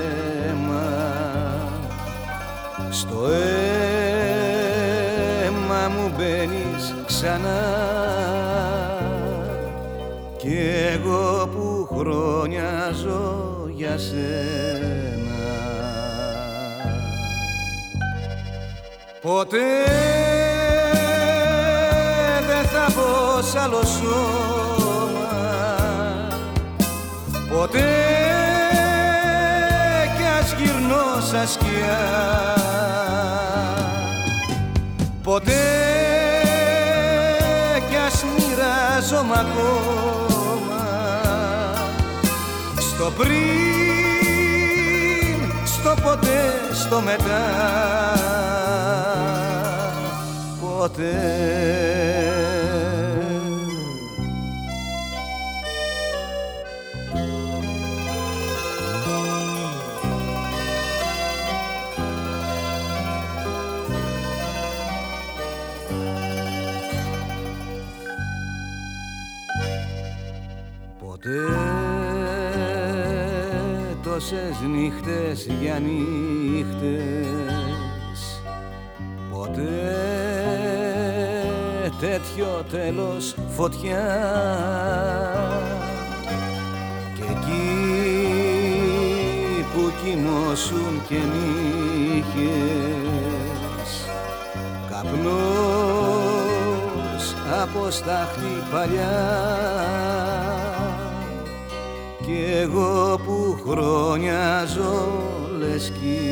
στο μετά Ποτέ. Ποτέ φωτιά. Και εκεί που κοιμώσουν και νύχες Καπνός από στάχτη παλιά. Κι εγώ που χρόνια ζω λες κι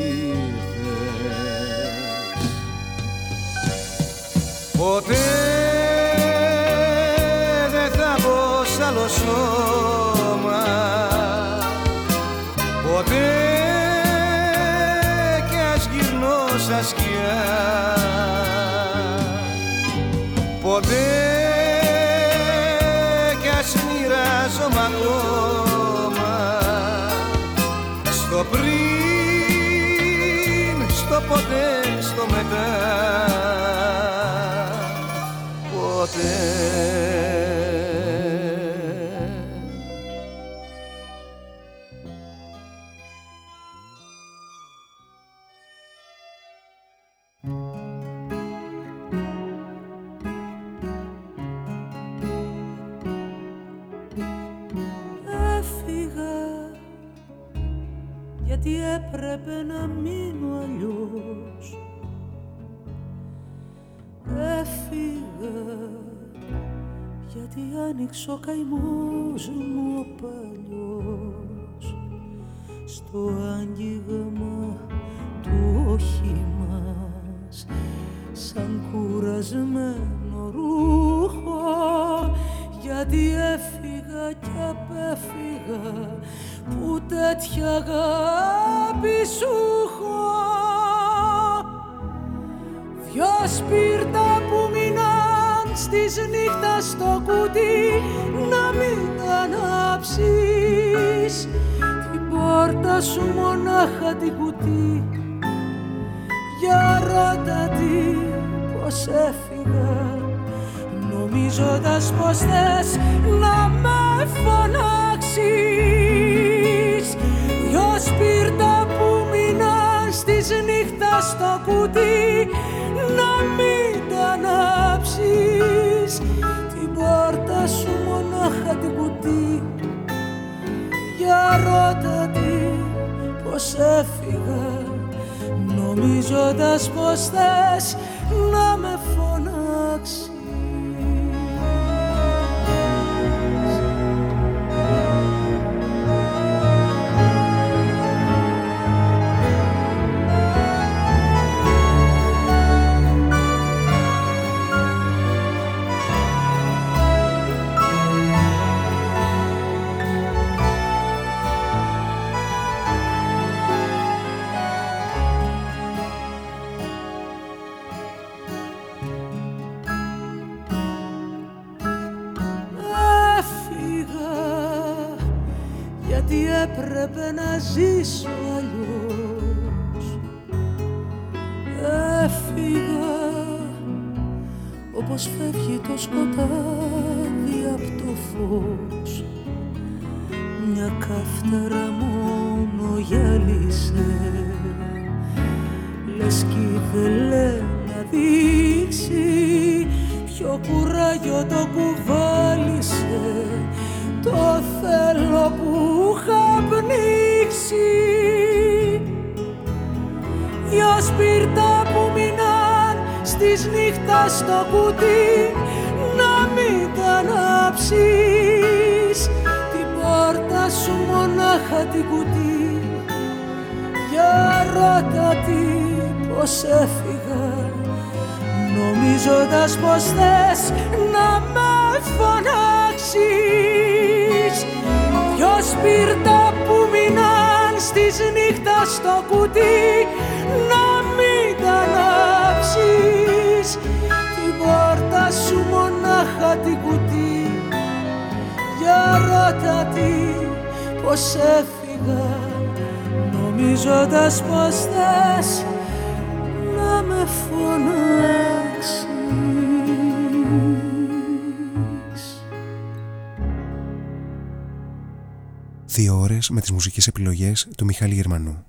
σου μονάχα την κουτί. Για ρώτα τι πως έφυγα. Νομίζοντας πως θες να με φωνάξεις. Δυο σπίρτα που μείναν στις νύχτας στο κουτί. Να μην τα ανάψεις. Την πόρτα σου μονάχα την κουτί. Για ρώτα τι πως έφυγα νομίζοντας πως θες να με φωνάξεις να στο κουτί να μην τα ανάψεις. Την πόρτα σου μονάχα την κουτί. Για ρώτα τι πως έφυγα. Νομίζοντας πως θες να με φωνάξεις. Δυο σπίρτα που μείναν στις νύχτα στο κουτί μονάχα την κουτί. Για ρώτα τι πως έφυγα. Νομίζοντας πως θες να με φωνάξεις. Δύο ώρες με τις μουσικές επιλογές του Μιχάλη Γερμανού.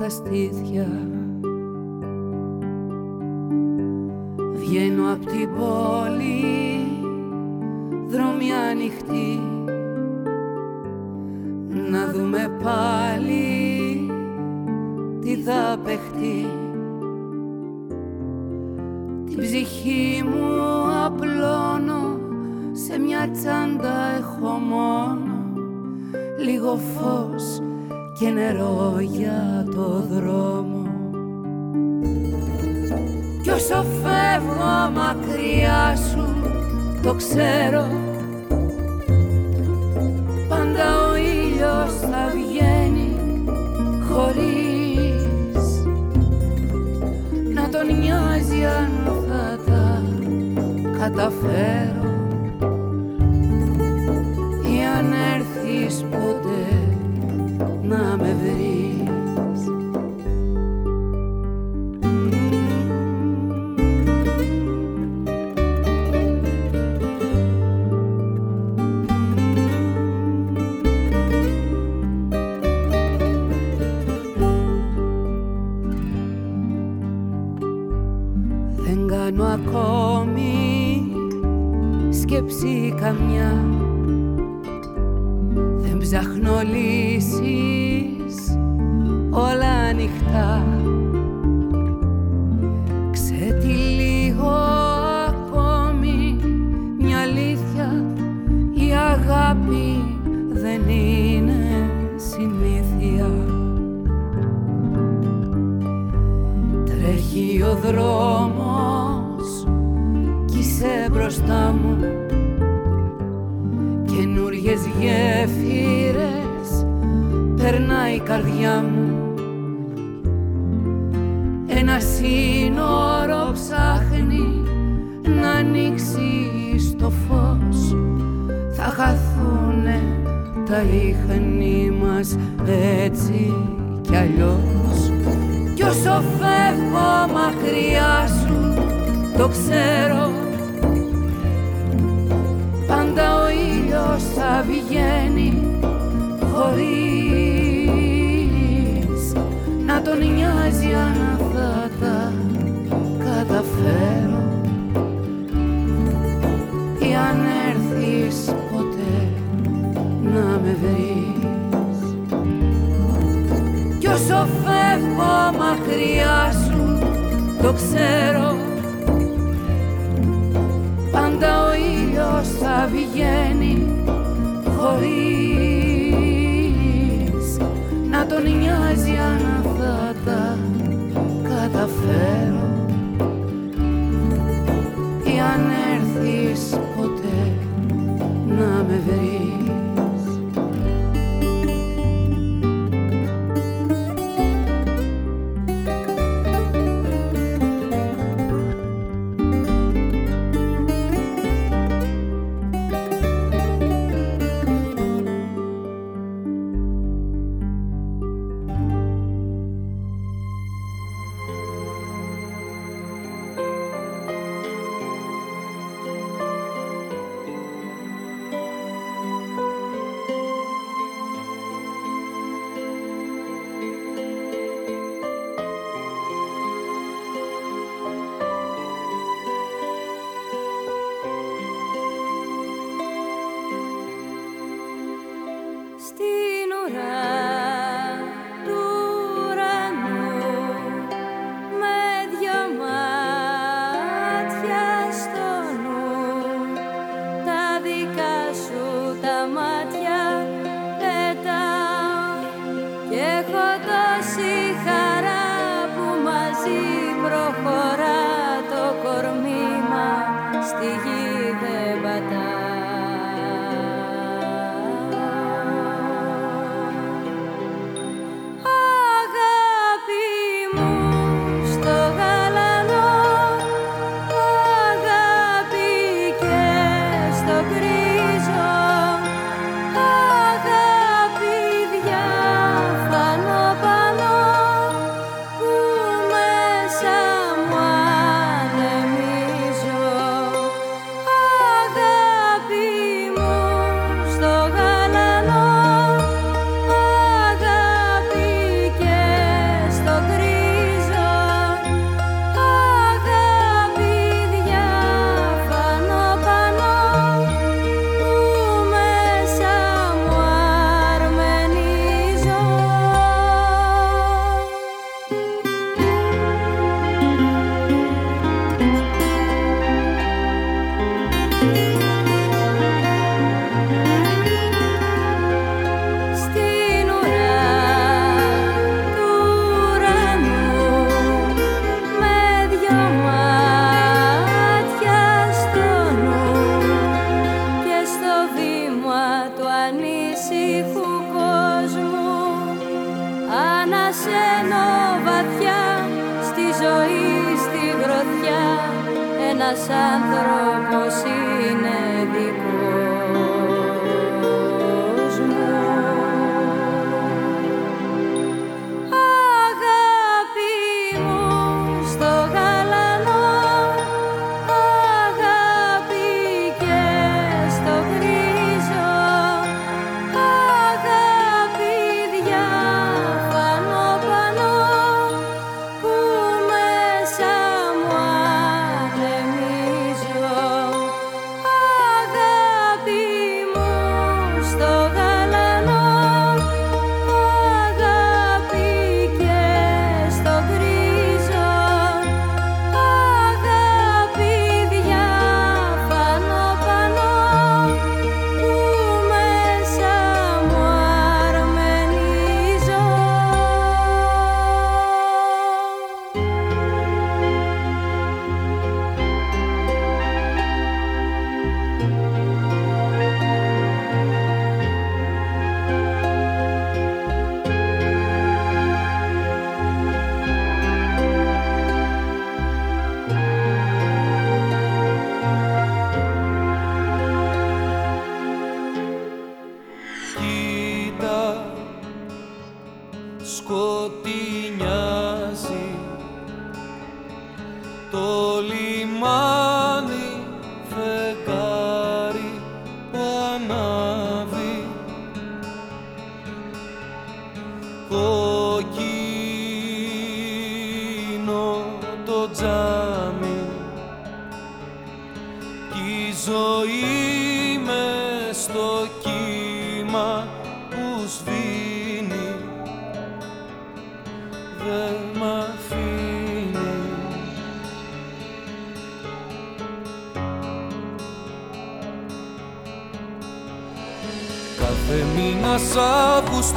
Στα στήθια. Βγαίνω απ' την πόλη, δρόμοι ανοιχτοί. Να δούμε πάλι τι θα παιχτεί Την ψυχή μου απλώνω, σε μια τσάντα έχω μόνο. Λίγο φως και νερό για το δρόμο. Κι όσο φεύγω μακριά σου το ξέρω. Πάντα ο ήλιος θα βγαίνει χωρίς Να τον νοιάζει αν θα τα καταφέρω Ή αν έρθεις ποτέ να με βρεις. Δεν κάνω ακόμη σκέψη καμιά. Δεν ψάχνω λύσεις όλα ανοιχτά. Ξετυλίγω ακόμη μια αλήθεια Η αγάπη δεν είναι συνήθεια. Τρέχει ο δρόμος κι είσαι μπροστά μου Καινούριες γέφυρες περνάει η καρδιά μου. Ένα σύνορο ψάχνει να ανοίξει στο φως. Θα χαθούνε τα ίχνη μας έτσι κι αλλιώς. Κι όσο φεύγω μακριά σου το ξέρω ο ήλιος θα βγαίνει χωρίς Να τον νοιάζει αν θα τα καταφέρω. Ή αν έρθεις ποτέ να με βρεις. Κι όσο φεύγω μακριά μακριά σου το ξέρω. Πάντα ο ήλιος θα βγαίνει χωρίς να τον νοιάζει αν θα τα καταφέρω. Ή αν έρθεις ποτέ να με βρεις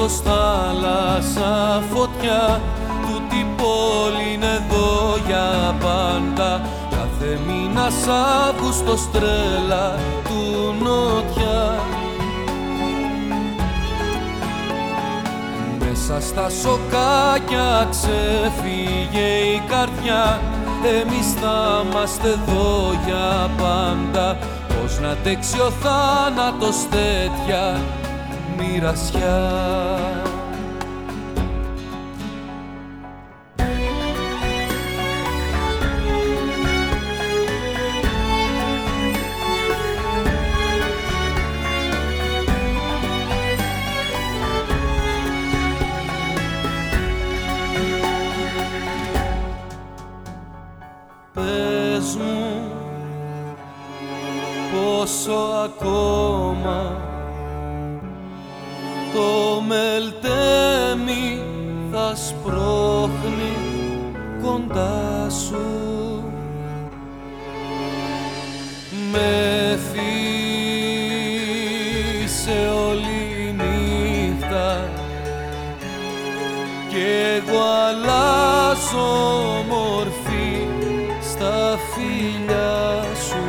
Αύγουστος θάλασσα φωτιά Τούτη πόλη είναι εδώ για πάντα. Κάθε μήνας Αύγουστος τρέλα του νότια Μέσα στα σοκάκια ξεφύγε η καρδιά. Εμείς θα είμαστε εδώ για πάντα. Πώς να τέξει ο θάνατος τέτοια μοιρασιά αλλάζω μορφή στα φιλιά σου.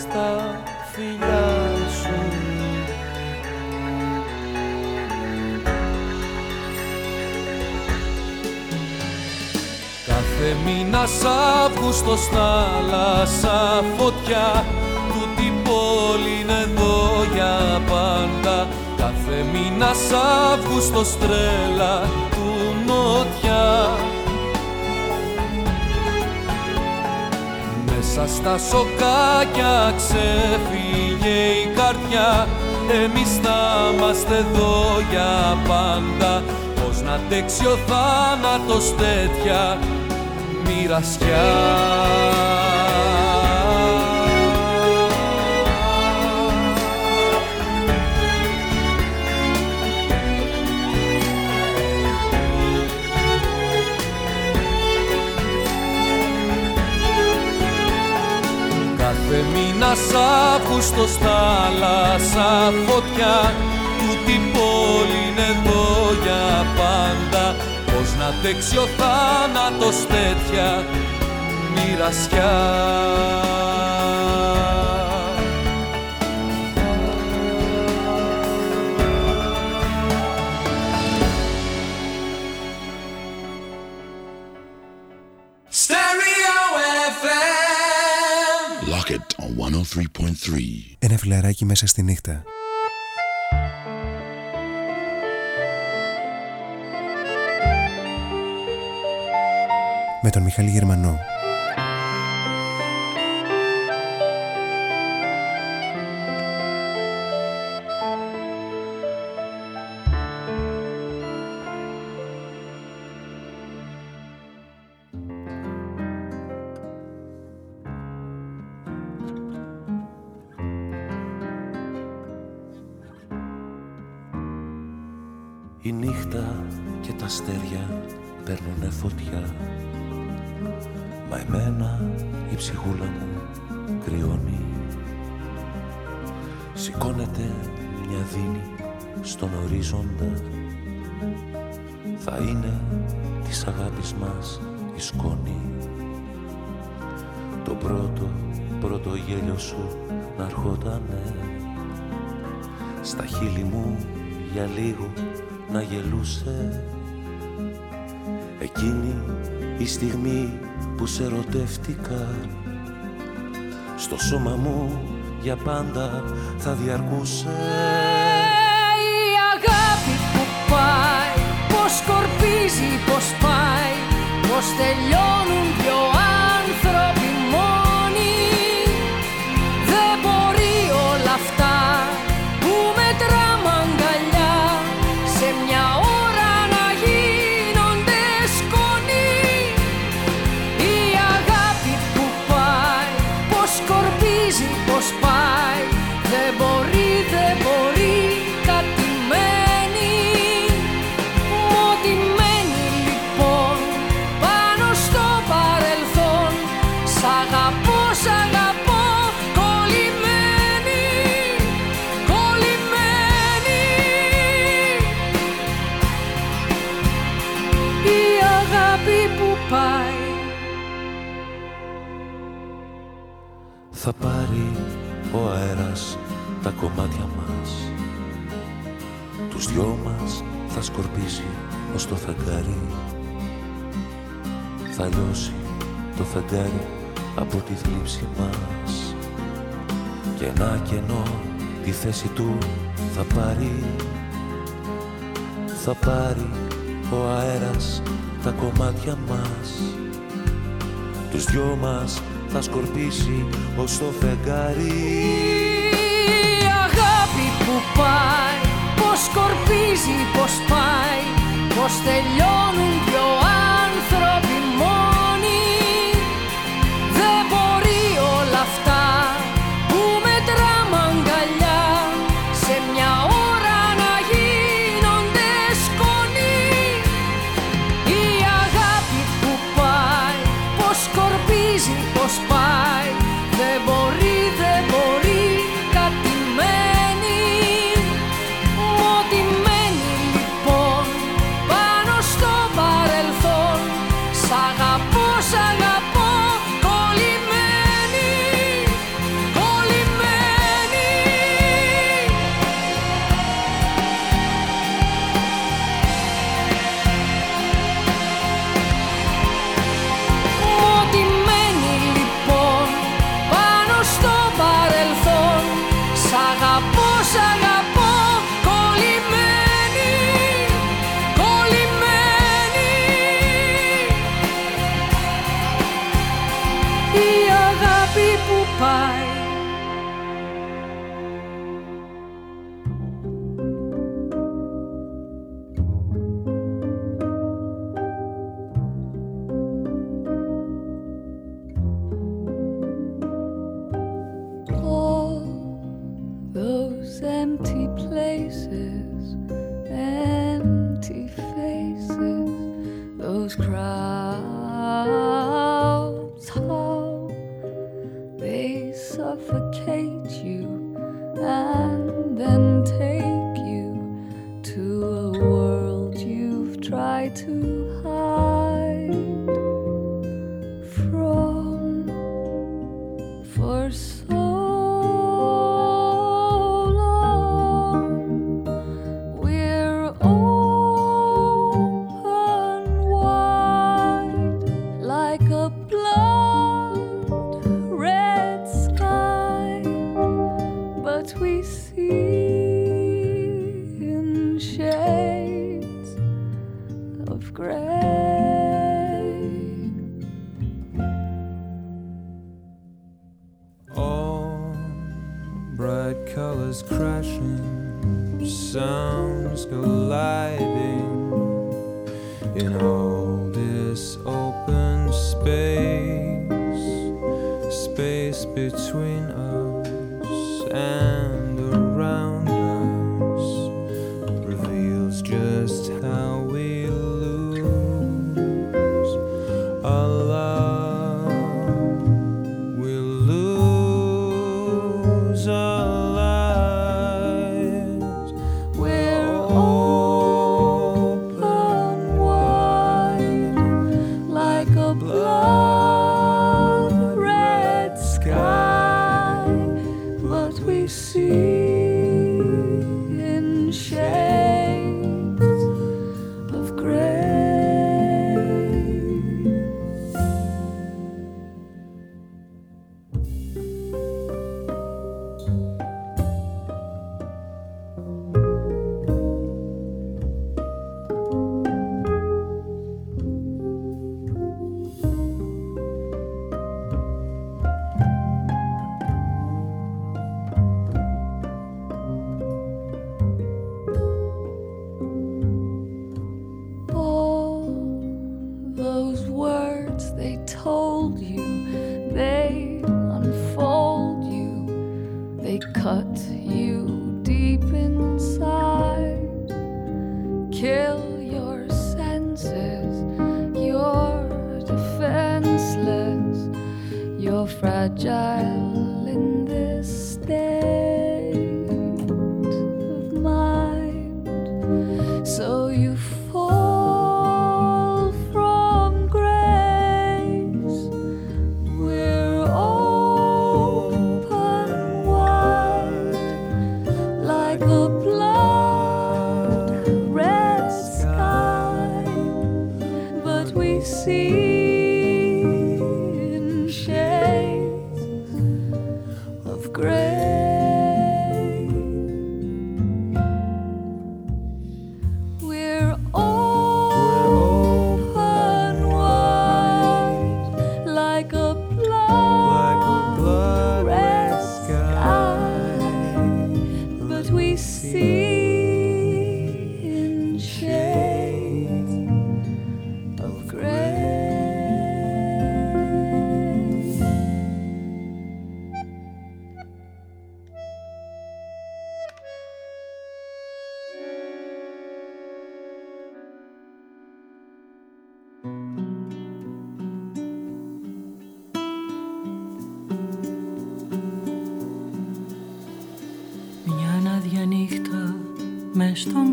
Στα φιλιά σου. Κάθε μήνας Αύγουστος θάλασσα φωτιά Τούτη πόλη είναι εδώ για πάντα. Κάθε μήνας Αύγουστος τρέλα Μέσα στα σοκάκια ξεφύγε η καρδιά. Εμείς θα είμαστε εδώ για πάντα. Πώς να τέξει ο θάνατος τέτοια μοιρασιά Κάθε μήνας Αύγουστος θάλασσα φωτιά Τούτη πόλη είναι εδώ για πάντα. Πώς να τέξει ο θάνατος τέτοια μοιρασιά 103.3. Ένα φιλαράκι μέσα στη νύχτα. Με τον Μιχάλη Γερμανό. Του Τους δυο μας θα σκορπίσει ως το φεγγάρι. Θα λιώσει το φεγγάρι από τη θλίψη μας. Και ένα κενό τη θέση του θα πάρει. Θα πάρει ο αέρας τα κομμάτια μας. Τους δυο μας θα σκορπίσει ως το φεγγάρι πάει, πώς σκορπίζει, πως πάει, πώς τελειώνουν δυο άνθρωποι. colors crashing, sounds colliding in all this open space, space between us.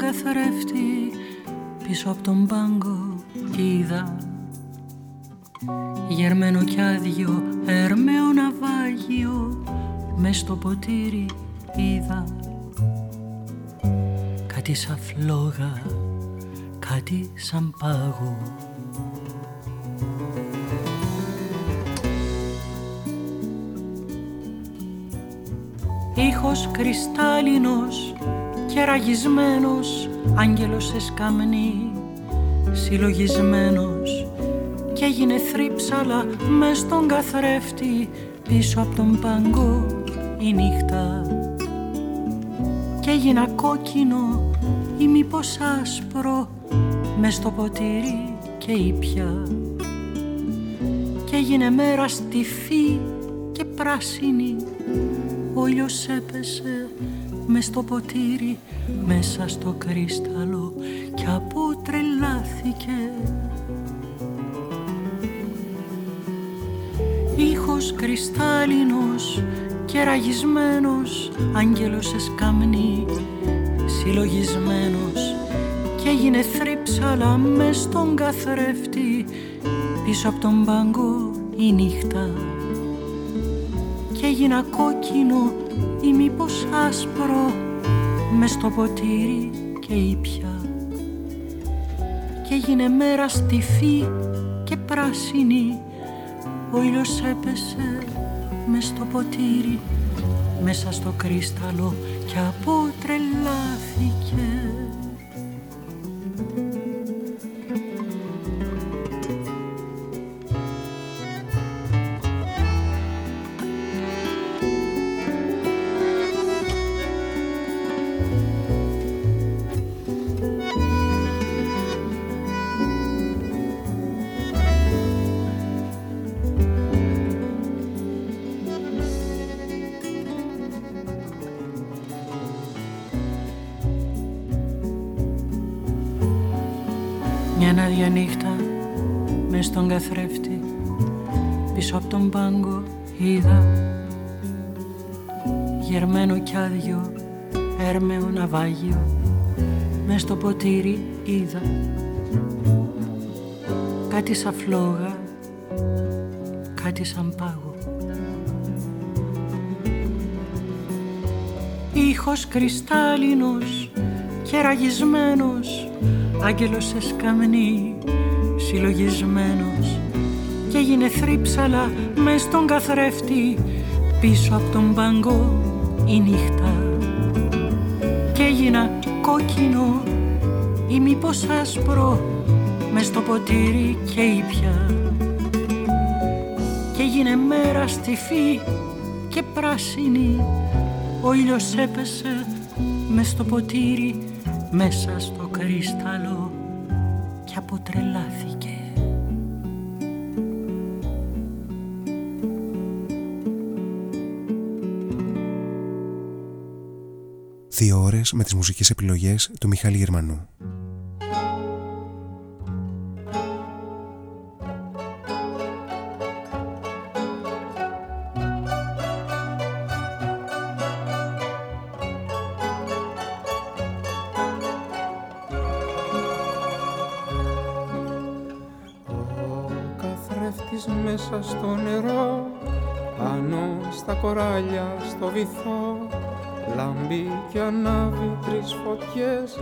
Καθρέφτη πίσω από τον πάγκο είδα. Γερμένο κι άδειο έρμεο ναυάγιο μες στο ποτήρι είδα. Κάτι σαν φλόγα, κάτι σαν πάγο. Ήχος κρυστάλλινος και ραγισμένος άγγελος σε σκαμνή συλλογισμένος. Και έγινε θρύψαλα μες στον καθρέφτη πίσω από τον παγκό η νύχτα. Και έγινα κόκκινο ή μήπως άσπρο μες στο ποτήρι και ήπια και έγινε μέρα στιφή και πράσινη ο ήλιος έπεσε με στο ποτήρι μέσα στο κρίσταλο και αποτρελάθηκε Ήχος κρυστάλλινος και ραγισμένος άγγελος σε σκαμνή συλλογισμένος και έγινε θρύψαλα μες στον καθρέφτη πίσω από τον πάγκο η νύχτα. Και έγινα κόκκινο ή μήπως άσπρο μες στο ποτήρι και ήπια και έγινε μέρα στιφή και πράσινη ο ήλιος έπεσε μες στο ποτήρι μέσα στο κρίσταλο και αποτρελάθηκε καθρέφτη πίσω από τον πάγκο είδα γερμένο κι άδειο έρμεο ναυάγιο. Μες στο ποτήρι είδα κάτι σαν φλόγα κάτι σαν πάγο. Ήχος κρυστάλλινος και ραγισμένος άγγελος σε σκαμνή συλλογισμένος και έγινε θρύψαλα μες στον καθρέφτη πίσω από τον μπαγκό η νύχτα. Και έγινα κόκκινο ή μήπως άσπρο μες στο ποτήρι και ήπια και έγινε μέρα στιφή και πράσινη ο ήλιος έπεσε μες στο ποτήρι μέσα στο κρύσταλλο Δύο ώρες με τις μουσικές επιλογές του Μιχάλη Γερμανού. μέσα στο νερό πάνω στα κοράλια στο βυθό Λάμπει και ανάβει τρεις φωτιές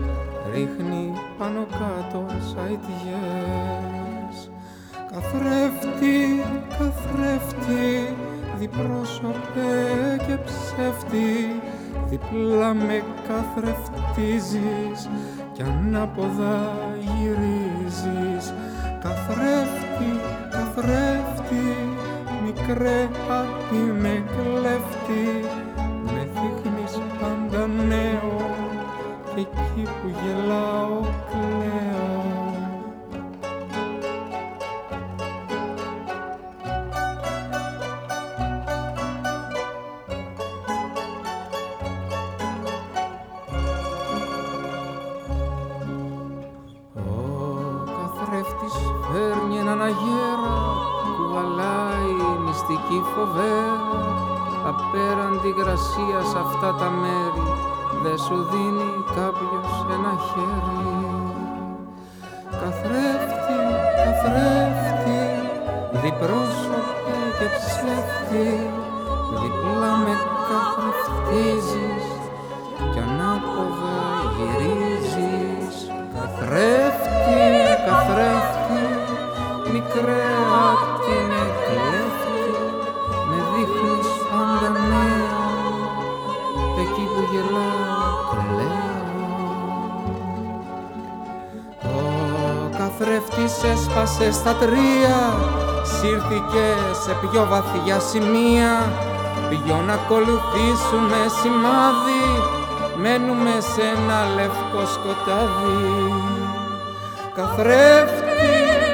Ρίχνει πάνω κάτω σαϊτιές Καθρέφτη, καθρέφτη Διπρόσωπε και ψεύτη Διπλά με καθρεφτίζεις Κι ανάποδα γυρίζεις. Καθρέφτη, καθρέφτη Μικρέ με κλέφτη εκεί έσπασε στα τρία σύρθηκε σε πιο βαθιά σημεία. Ποιο να ακολουθήσουμε σημάδι Μένουμε σε ένα λευκό σκοτάδι. Καθρέφτη,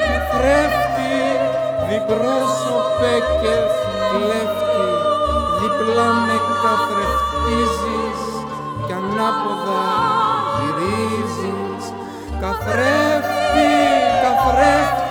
καθρέφτη Διπρόσωπε και κλέφτη Διπλά με καθρεφτίζεις Κι ανάποδα γυρίζεις. Καθρέφτη, καθρέφτη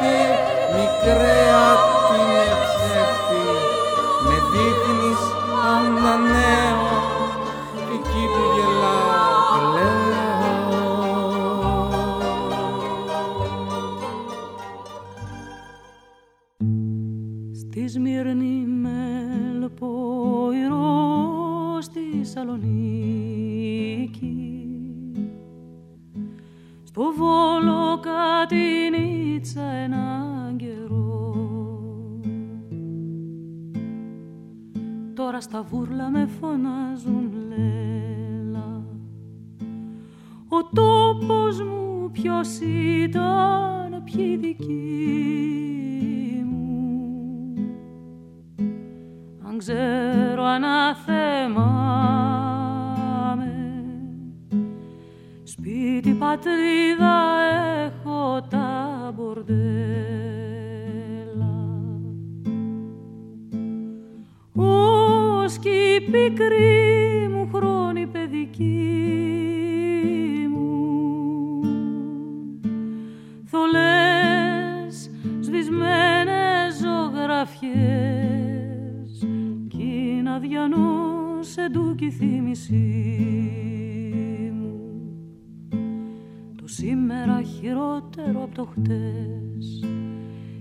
χειρότερο από το χτες.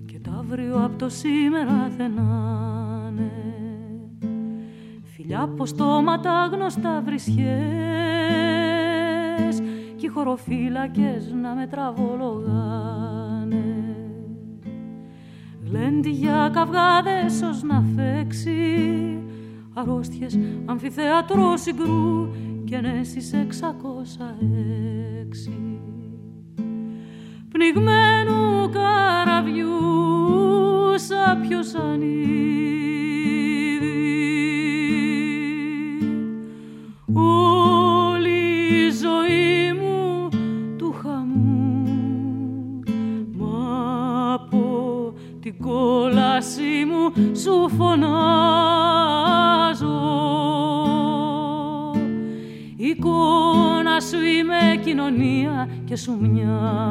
Και το αύριο από το σήμερα δεν άνε φιλιά από στόματα γνωστά βρισιές κι οι χωροφύλακες να με τραβολογάνε γλέντια καυγάδες ως να φέξει αρρώστιες αμφιθέατρο συγκρού και νέσεις εξακόσα έξι πνιγμένου καραβιού σάπιο σανίδι όλη η ζωή μου του χαμού μα από την κόλαση μου σου φωνάζω. Εικόνα σου είμαι κοινωνία και σου μοιάζω